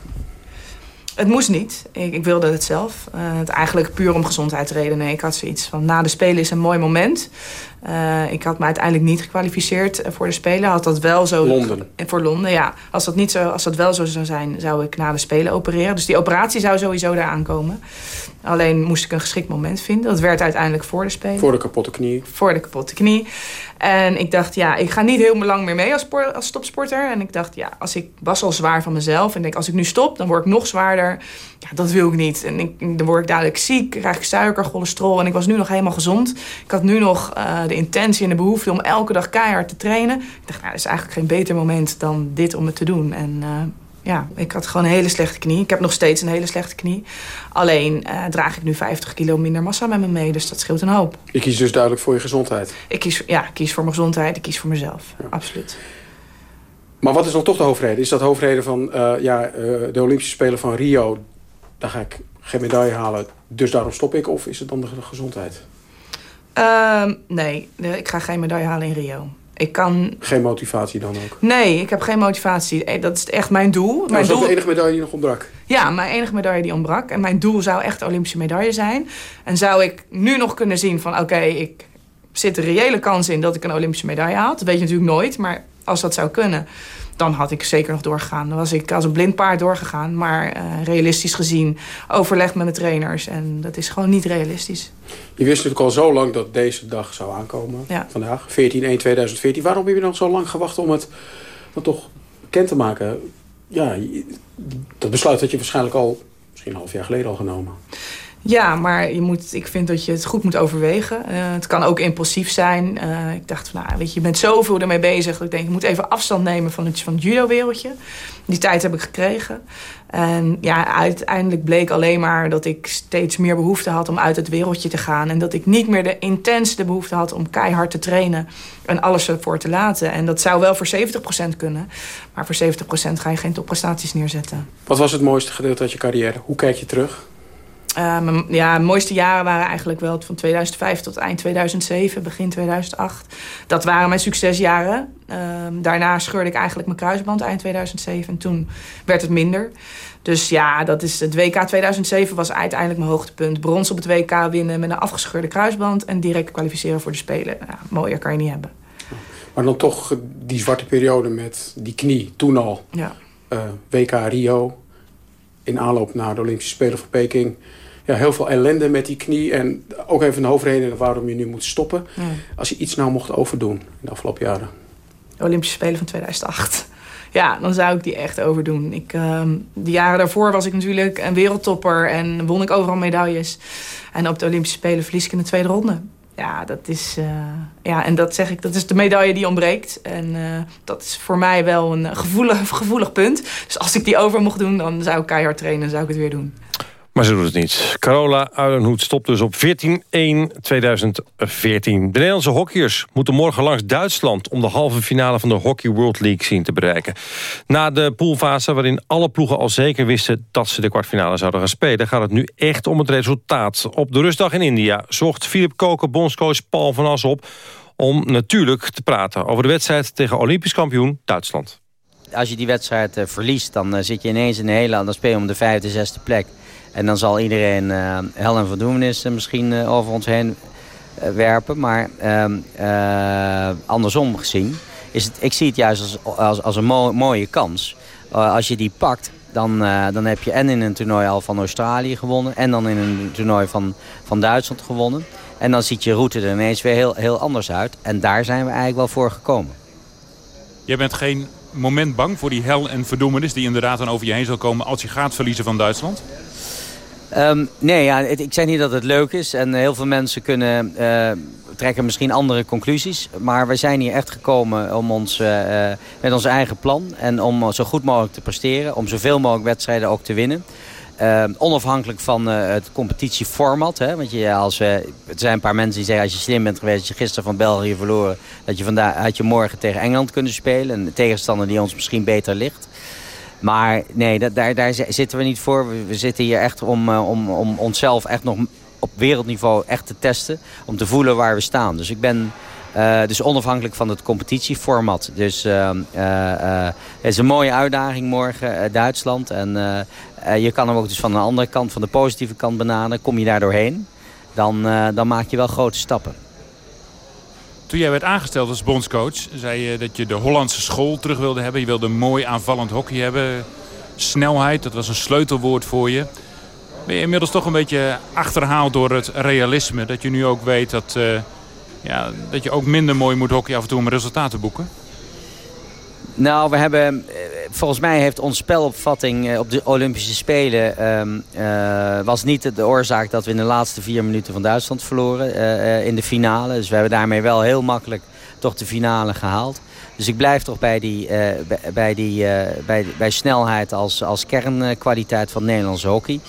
Het moest niet. Ik, ik wilde het zelf. Uh, het eigenlijk puur om gezondheidsredenen. Ik had zoiets van, na de Spelen is een mooi moment. Uh, ik had me uiteindelijk niet gekwalificeerd voor de Spelen. Had dat wel zo... Londen. Voor Londen, ja. Als dat, niet zo, als dat wel zo zou zijn, zou ik na de Spelen opereren. Dus die operatie zou sowieso daar aankomen. Alleen moest ik een geschikt moment vinden. Dat werd uiteindelijk voor de Spelen. Voor de kapotte knie. Voor de kapotte knie. En ik dacht, ja, ik ga niet heel lang meer mee als, als topsporter. En ik dacht, ja, als ik was al zwaar van mezelf. En denk, als ik nu stop, dan word ik nog zwaarder. Ja, dat wil ik niet. En ik, dan word ik dadelijk ziek, krijg ik suiker, cholesterol. En ik was nu nog helemaal gezond. Ik had nu nog uh, de intentie en de behoefte om elke dag keihard te trainen. Ik dacht, nou, dat is eigenlijk geen beter moment dan dit om het te doen. En uh, ja, ik had gewoon een hele slechte knie. Ik heb nog steeds een hele slechte knie. Alleen uh, draag ik nu 50 kilo minder massa met me mee. Dus dat scheelt een hoop. Je kiest dus duidelijk voor je gezondheid? Ik kies, ja, ik kies voor mijn gezondheid. Ik kies voor mezelf. Ja. Absoluut. Maar wat is dan toch de hoofdreden? Is dat de hoofdreden van uh, ja, de Olympische Spelen van Rio... daar ga ik geen medaille halen, dus daarom stop ik? Of is het dan de gezondheid? Uh, nee, ik ga geen medaille halen in Rio. Ik kan... Geen motivatie dan ook? Nee, ik heb geen motivatie. Dat is echt mijn doel. Nou, mijn is dat doel... de enige medaille die nog ontbrak? Ja, mijn enige medaille die ontbrak. En mijn doel zou echt de Olympische medaille zijn. En zou ik nu nog kunnen zien van... oké, okay, ik zit een reële kans in dat ik een Olympische medaille haal. Dat weet je natuurlijk nooit, maar als dat zou kunnen... dan had ik zeker nog doorgegaan. Dan was ik als een blind paard doorgegaan. Maar uh, realistisch gezien overleg met mijn trainers. En dat is gewoon niet realistisch. Je wist natuurlijk al zo lang dat deze dag zou aankomen. Ja. Vandaag, 14-1-2014. Waarom heb je dan zo lang gewacht om het dan toch bekend te maken? Ja, dat besluit had je waarschijnlijk al misschien een half jaar geleden al genomen. Ja, maar je moet, ik vind dat je het goed moet overwegen. Uh, het kan ook impulsief zijn. Uh, ik dacht, van, nou, weet je, je bent zoveel ermee bezig. Ik denk, ik moet even afstand nemen van het, van het judo-wereldje. Die tijd heb ik gekregen. En ja, uiteindelijk bleek alleen maar dat ik steeds meer behoefte had om uit het wereldje te gaan. En dat ik niet meer de intense behoefte had om keihard te trainen. En alles ervoor te laten. En dat zou wel voor 70% kunnen. Maar voor 70% ga je geen topprestaties neerzetten. Wat was het mooiste gedeelte uit je carrière? Hoe kijk je terug? Uh, mijn, ja, mooiste jaren waren eigenlijk wel van 2005 tot eind 2007, begin 2008. Dat waren mijn succesjaren. Uh, daarna scheurde ik eigenlijk mijn kruisband eind 2007 en toen werd het minder. Dus ja, dat is het WK 2007 was uiteindelijk mijn hoogtepunt. Brons op het WK winnen met een afgescheurde kruisband en direct kwalificeren voor de Spelen. Ja, mooier kan je niet hebben. Maar dan toch die zwarte periode met die knie, toen al. Ja. Uh, WK Rio, in aanloop naar de Olympische Spelen van Peking ja, heel veel ellende met die knie. En ook even een hoofdreden waarom je nu moet stoppen. Ja. Als je iets nou mocht overdoen in de afgelopen jaren. De Olympische Spelen van 2008. Ja, dan zou ik die echt overdoen. Ik, uh, de jaren daarvoor was ik natuurlijk een wereldtopper en won ik overal medailles. En op de Olympische Spelen verlies ik in de tweede ronde. Ja, dat is, uh, ja, en dat zeg ik, dat is de medaille die ontbreekt. En uh, dat is voor mij wel een gevoelig, gevoelig punt. Dus als ik die over mocht doen, dan zou ik keihard trainen en zou ik het weer doen. Maar ze doet het niet. Carola Uilenhoed stopt dus op 14-1-2014. De Nederlandse hockeyers moeten morgen langs Duitsland... om de halve finale van de Hockey World League zien te bereiken. Na de poolfase waarin alle ploegen al zeker wisten... dat ze de kwartfinale zouden gaan spelen... gaat het nu echt om het resultaat. Op de rustdag in India zocht Philip Koken bondscoach Paul van As op... om natuurlijk te praten over de wedstrijd tegen Olympisch kampioen Duitsland. Als je die wedstrijd uh, verliest, dan uh, zit je ineens in de hele... dan speel om de vijfde, zesde plek... En dan zal iedereen uh, hel en verdoemenis misschien uh, over ons heen werpen. Maar ehm, andersom gezien, is het, ik zie het juist als, als, als een mo mooie kans. als je die pakt, dan, dan heb je en in een toernooi al van Australië gewonnen... en dan in een toernooi van, van Duitsland gewonnen. En dan ziet je route er ineens weer heel, heel anders uit. En daar zijn we eigenlijk wel voor gekomen. Jij bent geen moment bang voor die hel en verdoemenis... die inderdaad dan over je heen zal komen als je gaat verliezen van Duitsland? Um, nee, ja, ik zeg niet dat het leuk is. En heel veel mensen kunnen uh, trekken misschien andere conclusies. Maar we zijn hier echt gekomen om ons, uh, met ons eigen plan. En om zo goed mogelijk te presteren. Om zoveel mogelijk wedstrijden ook te winnen. Uh, onafhankelijk van het competitieformat. Hè? Want je, als, er zijn een paar mensen die zeggen... als je slim bent geweest, dat je gisteren van België verloren... dat je, vandaag, had je morgen tegen Engeland kunnen spelen. Een tegenstander die ons misschien beter ligt. Maar nee, daar, daar zitten we niet voor. We, zitten hier echt om, uh, om, om onszelf echt nog op wereldniveau echt te testen. Om te voelen waar we staan. Dus ik ben uh, dus onafhankelijk van het competitieformat. Dus uh, het is een mooie uitdaging morgen, Duitsland. En je kan hem ook dus van de andere kant, van de positieve kant benaderen. Kom je daar doorheen, dan, dan maak je wel grote stappen. Toen jij werd aangesteld als bondscoach, zei je dat je de Hollandse school terug wilde hebben. Je wilde mooi aanvallend hockey hebben. Snelheid, dat was een sleutelwoord voor je. Ben je inmiddels toch een beetje achterhaald door het realisme? Dat je nu ook weet dat, uh, ja, dat je ook minder mooi moet hockey af en toe om resultaten boeken? Nou, we hebben, volgens mij heeft onze spelopvatting op de Olympische Spelen... Um, uh, was niet de oorzaak dat we in de laatste vier minuten van Duitsland verloren uh, in de finale. Dus we hebben daarmee wel heel makkelijk toch de finale gehaald. Dus ik blijf toch bij, die, bij, die, bij, bij snelheid als, als kernkwaliteit van Nederlandse hockey.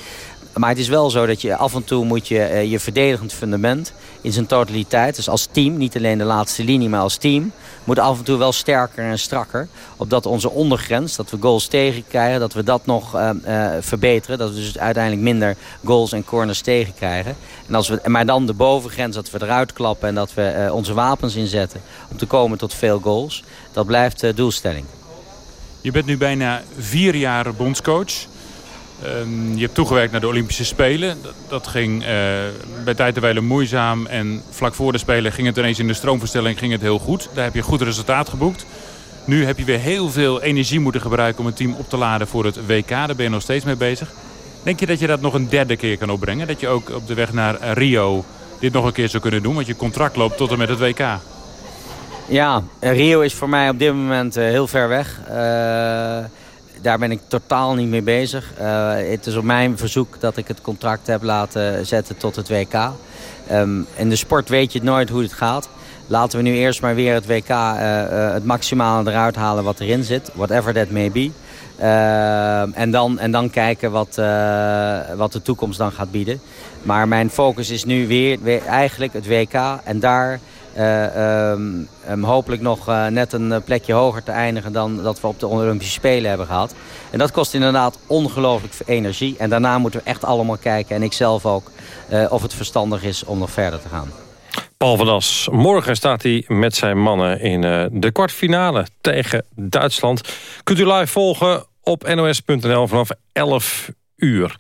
Maar het is wel zo dat je af en toe moet je uh, je verdedigend fundament in zijn totaliteit, dus als team, niet alleen de laatste linie, maar als team, moet af en toe wel sterker en strakker. Opdat onze ondergrens, dat we goals tegenkrijgen, dat we dat nog uh, uh, verbeteren. Dat we dus uiteindelijk minder goals en corners tegenkrijgen. En als we, maar dan de bovengrens, dat we eruit klappen en dat we onze wapens inzetten om te komen tot veel goals. Dat blijft de doelstelling. Je bent nu bijna vier jaar bondscoach. Um, je hebt toegewerkt naar de Olympische Spelen. Dat, ging uh, bij tijd en moeizaam. En vlak voor de Spelen ging het ineens in de stroomverstelling ging het heel goed. Daar heb je goed resultaat geboekt. Nu heb je weer heel veel energie moeten gebruiken om het team op te laden voor het WK. Daar ben je nog steeds mee bezig. Denk je dat je dat nog een derde keer kan opbrengen? Dat je ook op de weg naar Rio dit nog een keer zou kunnen doen? Want je contract loopt tot en met het WK. Ja, Rio is voor mij op dit moment uh, heel ver weg. Uh, daar ben ik totaal niet mee bezig. Uh, het is op mijn verzoek dat ik het contract heb laten zetten tot het WK. Um, in de sport weet je nooit hoe het gaat. Laten we nu eerst maar weer het WK uh, uh, het maximale eruit halen wat erin zit. Whatever that may be. en, dan, en dan kijken wat, wat de toekomst dan gaat bieden. Maar mijn focus is nu weer, weer eigenlijk het WK. En daar um, um, hopelijk nog uh, net een plekje hoger te eindigen dan dat we op de Olympische Spelen hebben gehad. En dat kost inderdaad ongelooflijk veel energie. En daarna moeten we echt allemaal kijken, en ik zelf ook, uh, of het verstandig is om nog verder te gaan. Paul van As, morgen staat hij met zijn mannen in de kwartfinale tegen Duitsland. Kunt u live volgen op nos.nl vanaf 11 uur.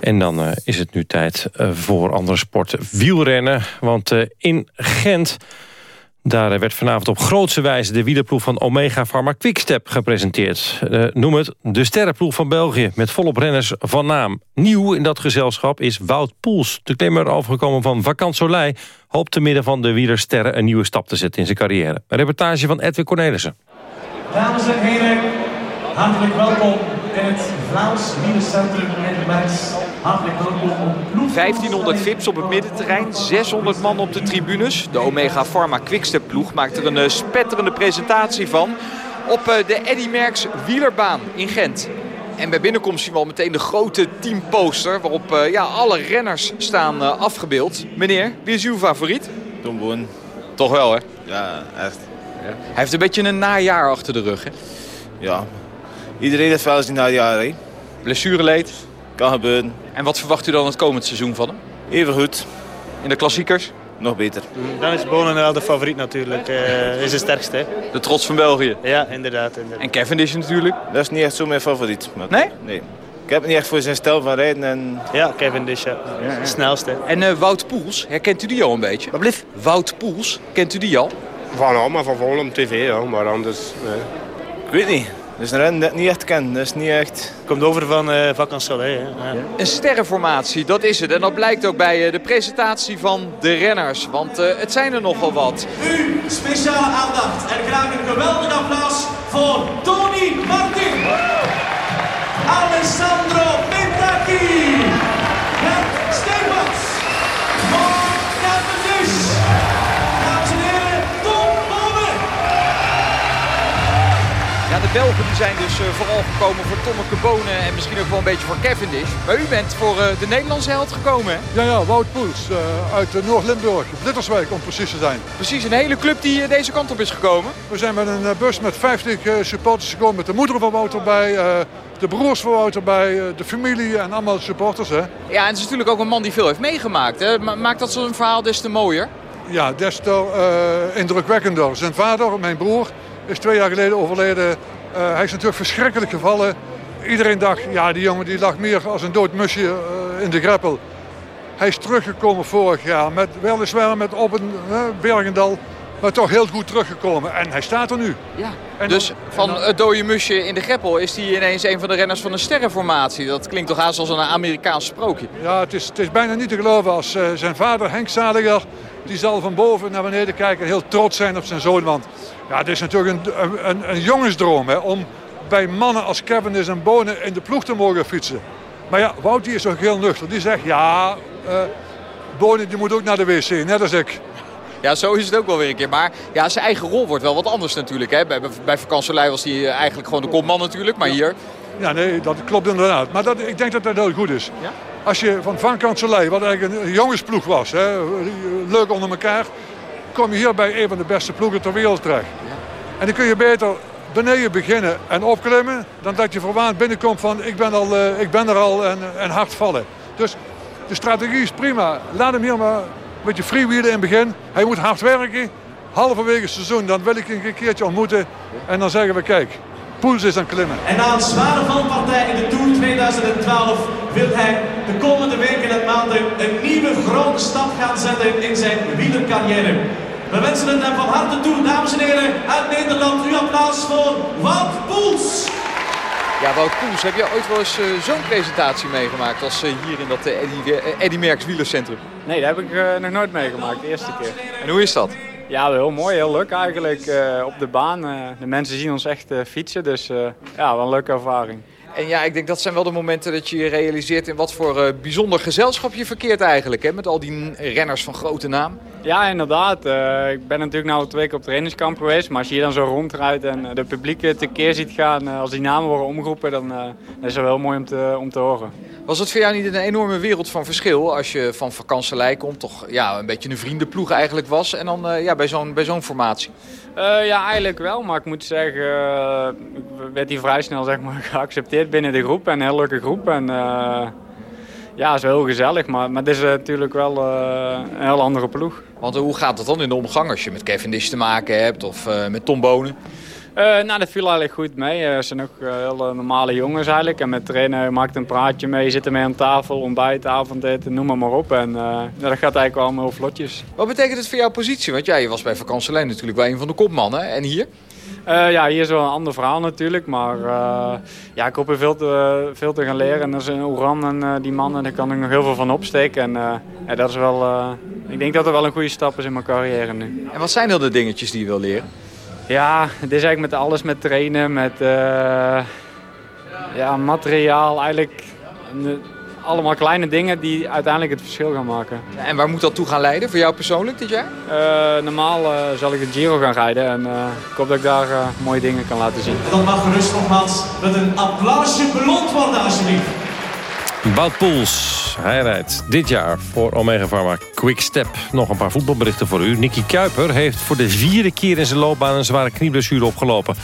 En dan uh, is het nu tijd uh, voor andere sporten. Wielrennen, want uh, in Gent... Daar werd vanavond op grootse wijze de wielerploeg van Omega Pharma Quickstep gepresenteerd. noem het de sterrenploeg van België met volop renners van naam. Nieuw in dat gezelschap is Wout Poels. De klimmer overgekomen van Vakant Soleil hoopt te midden van de wielersterren een nieuwe stap te zetten in zijn carrière. Een reportage van Edwin Cornelissen. Dames en heren, hartelijk welkom in het Vlaams Wielercentrum in Metz. Hartelijk welkom op 1500 VIP's op het middenterrein, 600 man op de tribunes. De Omega Pharma Quickstep ploeg maakt er een uh, spetterende presentatie van op uh, de Eddy Merckx wielerbaan in Gent. En bij binnenkomst zien we al meteen de grote teamposter waarop uh, ja, alle renners staan afgebeeld. Meneer, wie is uw favoriet? Tom Boon. Toch wel, hè? Ja, echt. Ja. Hij heeft een beetje een najaar achter de rug, hè? Ja, iedereen heeft wel eens een najaar, hè? Blessureleed? Kan gebeuren. En wat verwacht u dan het komend seizoen van hem? Even goed. In de klassiekers? Nog beter. Dan is Bonen wel de favoriet natuurlijk. Uh, is de sterkste. Hè? De trots van België? Ja, inderdaad, inderdaad. En Cavendish natuurlijk? Dat is niet echt zo mijn favoriet. Maar nee? Nee. Ik heb het niet echt voor zijn stijl van rijden. En... Ja, Cavendish, ja. ja, snelste. En uh, Wout Poels, herkent u die al een beetje? Wat blieft? Wout Poels, kent u die al? Van allemaal van volgen op tv, ja. maar anders... Nee. Ik weet niet. Dus een ren dat niet echt ken. Dat is niet echt... Komt over van uh, Vakant Soleil. Ja. Een sterrenformatie, dat is het. En dat blijkt ook bij uh, de presentatie van de renners. Want uh, het zijn er nogal wat. U speciale aandacht en graag een geweldig applaus voor Tony Martin. Alessandro Pentaki. De Belgen die zijn dus uh, vooral gekomen voor Tommeke Bonen en misschien ook wel een beetje voor Cavendish. Maar u bent voor uh, de Nederlandse held gekomen, hè? Ja, ja, Wout Poels uh, uit Noord-Limburg, Blitterswijk om precies te zijn. Precies, een hele club die deze kant op is gekomen. We zijn met een bus met 50 supporters gekomen, met de moeder van Wout erbij, de broers van Wout erbij, de familie en allemaal supporters. Hè. Ja, en het is natuurlijk ook een man die veel heeft meegemaakt. Hè? Maakt dat zo'n verhaal des te mooier? Ja, des te indrukwekkender. Zijn vader, mijn broer, is twee jaar geleden overleden. Uh, hij is natuurlijk verschrikkelijk gevallen. Iedereen dacht, ja die jongen die lag meer als een dood musje uh, in de greppel. Hij is teruggekomen vorig jaar, met, weliswaar met op een uh, Bergendal. maar toch heel goed teruggekomen. En hij staat er nu. Ja. En dus dan- van het dode musje in de greppel is hij ineens een van de renners van een sterrenformatie. Dat klinkt toch haast als een Amerikaans sprookje. Ja, het is, het is bijna niet te geloven als eh, zijn vader Henk Zadiger... die zal van boven naar beneden kijken en heel trots zijn op zijn zoon. Want ja, het is natuurlijk een, een, een, jongensdroom hè, om bij mannen als Cavendish en Bonen in de ploeg te mogen fietsen. Maar ja, Wout die is toch heel nuchter. Die zegt, ja, eh Bonen die moet ook naar de wc, net als ik. Ja, zo is het ook wel weer een keer. Maar ja, zijn eigen rol wordt wel wat anders natuurlijk. Hè? Bij, bij vakantielei was hij eh, eigenlijk gewoon de kopman natuurlijk. Maar hier... Ja, nee, dat klopt inderdaad. Maar dat, ik denk dat dat heel goed is. Als je van Van Kanselij, wat eigenlijk een jongensploeg was, hè, leuk onder elkaar, kom je hier bij een van de beste ploegen ter wereld terecht. En dan kun je beter beneden beginnen en opklimmen, dan dat je verwaand binnenkomt van ik ben, al, eh, ik ben er al en, en hard vallen. Dus de strategie is prima. Laat hem hier maar een beetje freewheelen in het begin. Hij moet hard werken. Halverwege het seizoen, dan wil ik hem een keertje ontmoeten. En dan zeggen we, kijk, Poels is aan het klimmen. En na een zware valpartij in de Tour 2012 wil hij de komende weken en maanden een nieuwe grote stap gaan zetten in zijn wielercarrière. We wensen het hem van harte toe, dames en heren, uit Nederland. Uw applaus voor Wout Poels. Ja, Wout Poels, heb je ooit wel eens eh, zo'n presentatie meegemaakt als eh, hier in dat eh, Eddy, Eddy Merckx wielercentrum? Nee, dat heb ik nog nooit meegemaakt, de eerste keer. En hoe is dat? Ja, heel mooi, heel leuk eigenlijk eh, op de baan. eh, de mensen zien ons echt eh, fietsen, dus ja, wel een leuke ervaring. En ja, ik denk dat zijn wel de momenten dat je je realiseert in wat voor eh, bijzonder gezelschap je verkeert eigenlijk. Hè? Met al die renners van grote naam. Ja, inderdaad. eh, ik ben natuurlijk nu twee keer op trainingskamp geweest. Maar als je hier dan zo rondrijdt en eh, de publiek tekeer ziet gaan als die namen worden omgeroepen, dan, is dat wel mooi om te, om te horen. Was het voor jou niet een enorme wereld van verschil als je van vakantselei komt, toch ja, een beetje een vriendenploeg eigenlijk was en dan ja, bij zo'n bij zo'n formatie? Eh, ja, eigenlijk wel. Maar ik moet zeggen, ik werd hier vrij snel zeg maar, geaccepteerd binnen de groep. En een heel leuke groep. En eh, ja, is wel heel gezellig. Maar, maar het is natuurlijk wel een heel andere ploeg. Want hoe gaat het dan in de omgang als je met Cavendish te maken hebt of met Tom Bonen? Eh, nou, dat viel eigenlijk goed mee. Eh, Ze zijn ook eh, hele normale jongens eigenlijk. En met trainen maakt een praatje mee, zitten mee aan tafel, ontbijt, avondeten, noem maar, maar op. En ja, dat gaat eigenlijk wel allemaal heel vlotjes. Wat betekent het voor jouw positie? Want ja, je was bij vakantselei natuurlijk wel een van de kopmannen. En hier? Ja, hier is wel een ander verhaal natuurlijk. Maar ja, ik hoop er veel te, veel te gaan leren. En dat is een Oran en die mannen, daar kan ik nog heel veel van opsteken. En ja, dat is wel, ik denk dat er wel een goede stap is in mijn carrière nu. En wat zijn dan de dingetjes die je wil leren? Ja, het is eigenlijk met alles, met trainen, met eh, ja, materiaal. Eigenlijk eh, allemaal kleine dingen die uiteindelijk het verschil gaan maken. En waar moet dat toe gaan leiden voor jou persoonlijk dit jaar? Eh, normaal eh, zal ik de Giro gaan rijden en eh, ik hoop dat ik daar eh, mooie dingen kan laten zien. En dan mag gerust nogmaals met een applausje beloond worden alsjeblieft. Wout Poels, hij rijdt dit jaar voor Omega Pharma Quickstep. Nog een paar voetbalberichten voor u. Nicky Kuiper heeft voor de vierde keer in zijn loopbaan een zware knieblessure opgelopen.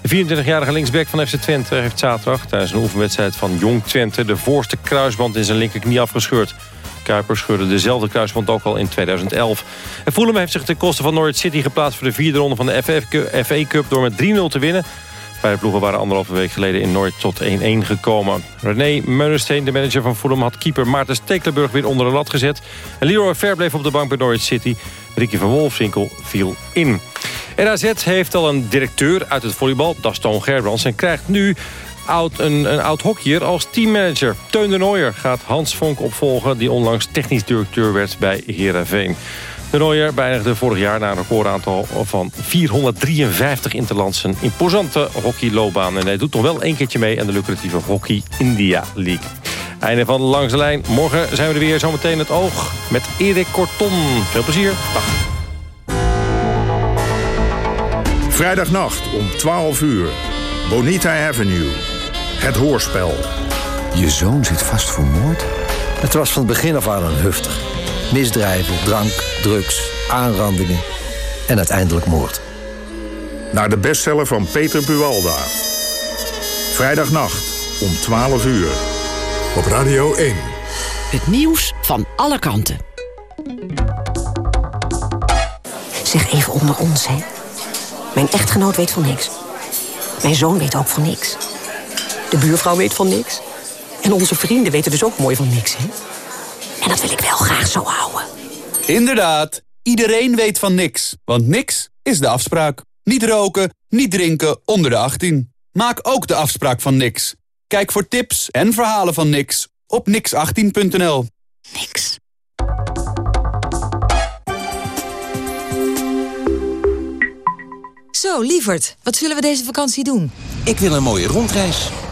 De 24-jarige linksback van FC Twente heeft zaterdag tijdens een oefenwedstrijd van Jong Twente de voorste kruisband in zijn linkerknie afgescheurd. Kuiper scheurde dezelfde kruisband ook al in 2011. En Fulham heeft zich ten koste van Norwich City geplaatst voor de vierde ronde van de FA Cup door met 3-0 te winnen. Beide ploegen waren anderhalve week geleden in Norwich tot 1-1 gekomen. René Meulensteen, de manager van Fulham, had keeper Maarten Stekelenburg weer onder de lat gezet. En Leroy Fair bleef op de bank bij Norwich City. Ricky van Wolfswinkel viel in. RAZ heeft al een directeur uit het volleybal, Daston Gerbrands... en krijgt nu oud, een, een oud hockeyer als teammanager. Teun de Nooier gaat Hans Vonk opvolgen... die onlangs technisch directeur werd bij Heerenveen. De Nooier beëindigde vorig jaar na een recordaantal van 453 interlands... een imposante hockeyloopbaan. En hij doet nog wel één keertje mee aan de lucratieve Hockey India League. Einde van Langs de Lijn. Morgen zijn we er weer zometeen het oog met Erik Korton. Veel plezier. Dag. Vrijdagnacht om 12 uur. Bonita Avenue. Het hoorspel. Je zoon zit vast voor moord? Het was van het begin af aan een hufter. Misdrijven, drank, drugs, aanrandingen en uiteindelijk moord. Naar de bestseller van Peter Buwalda. Vrijdagnacht om 12 uur. Op Radio 1. Het nieuws van alle kanten. Zeg even onder ons, hè. Mijn echtgenoot weet van niks. Mijn zoon weet ook van niks. De buurvrouw weet van niks. En onze vrienden weten dus ook mooi van niks, hè. En dat wil ik wel graag zo houden. Inderdaad. Iedereen weet van niks, want niks is de afspraak. Niet roken, niet drinken onder de 18. Maak ook de afspraak van niks. Kijk voor tips en verhalen van niks op nix18.nl. Niks. Zo, lieverd, wat zullen we deze vakantie doen? Ik wil een mooie rondreis.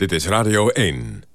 Dit is Radio 1.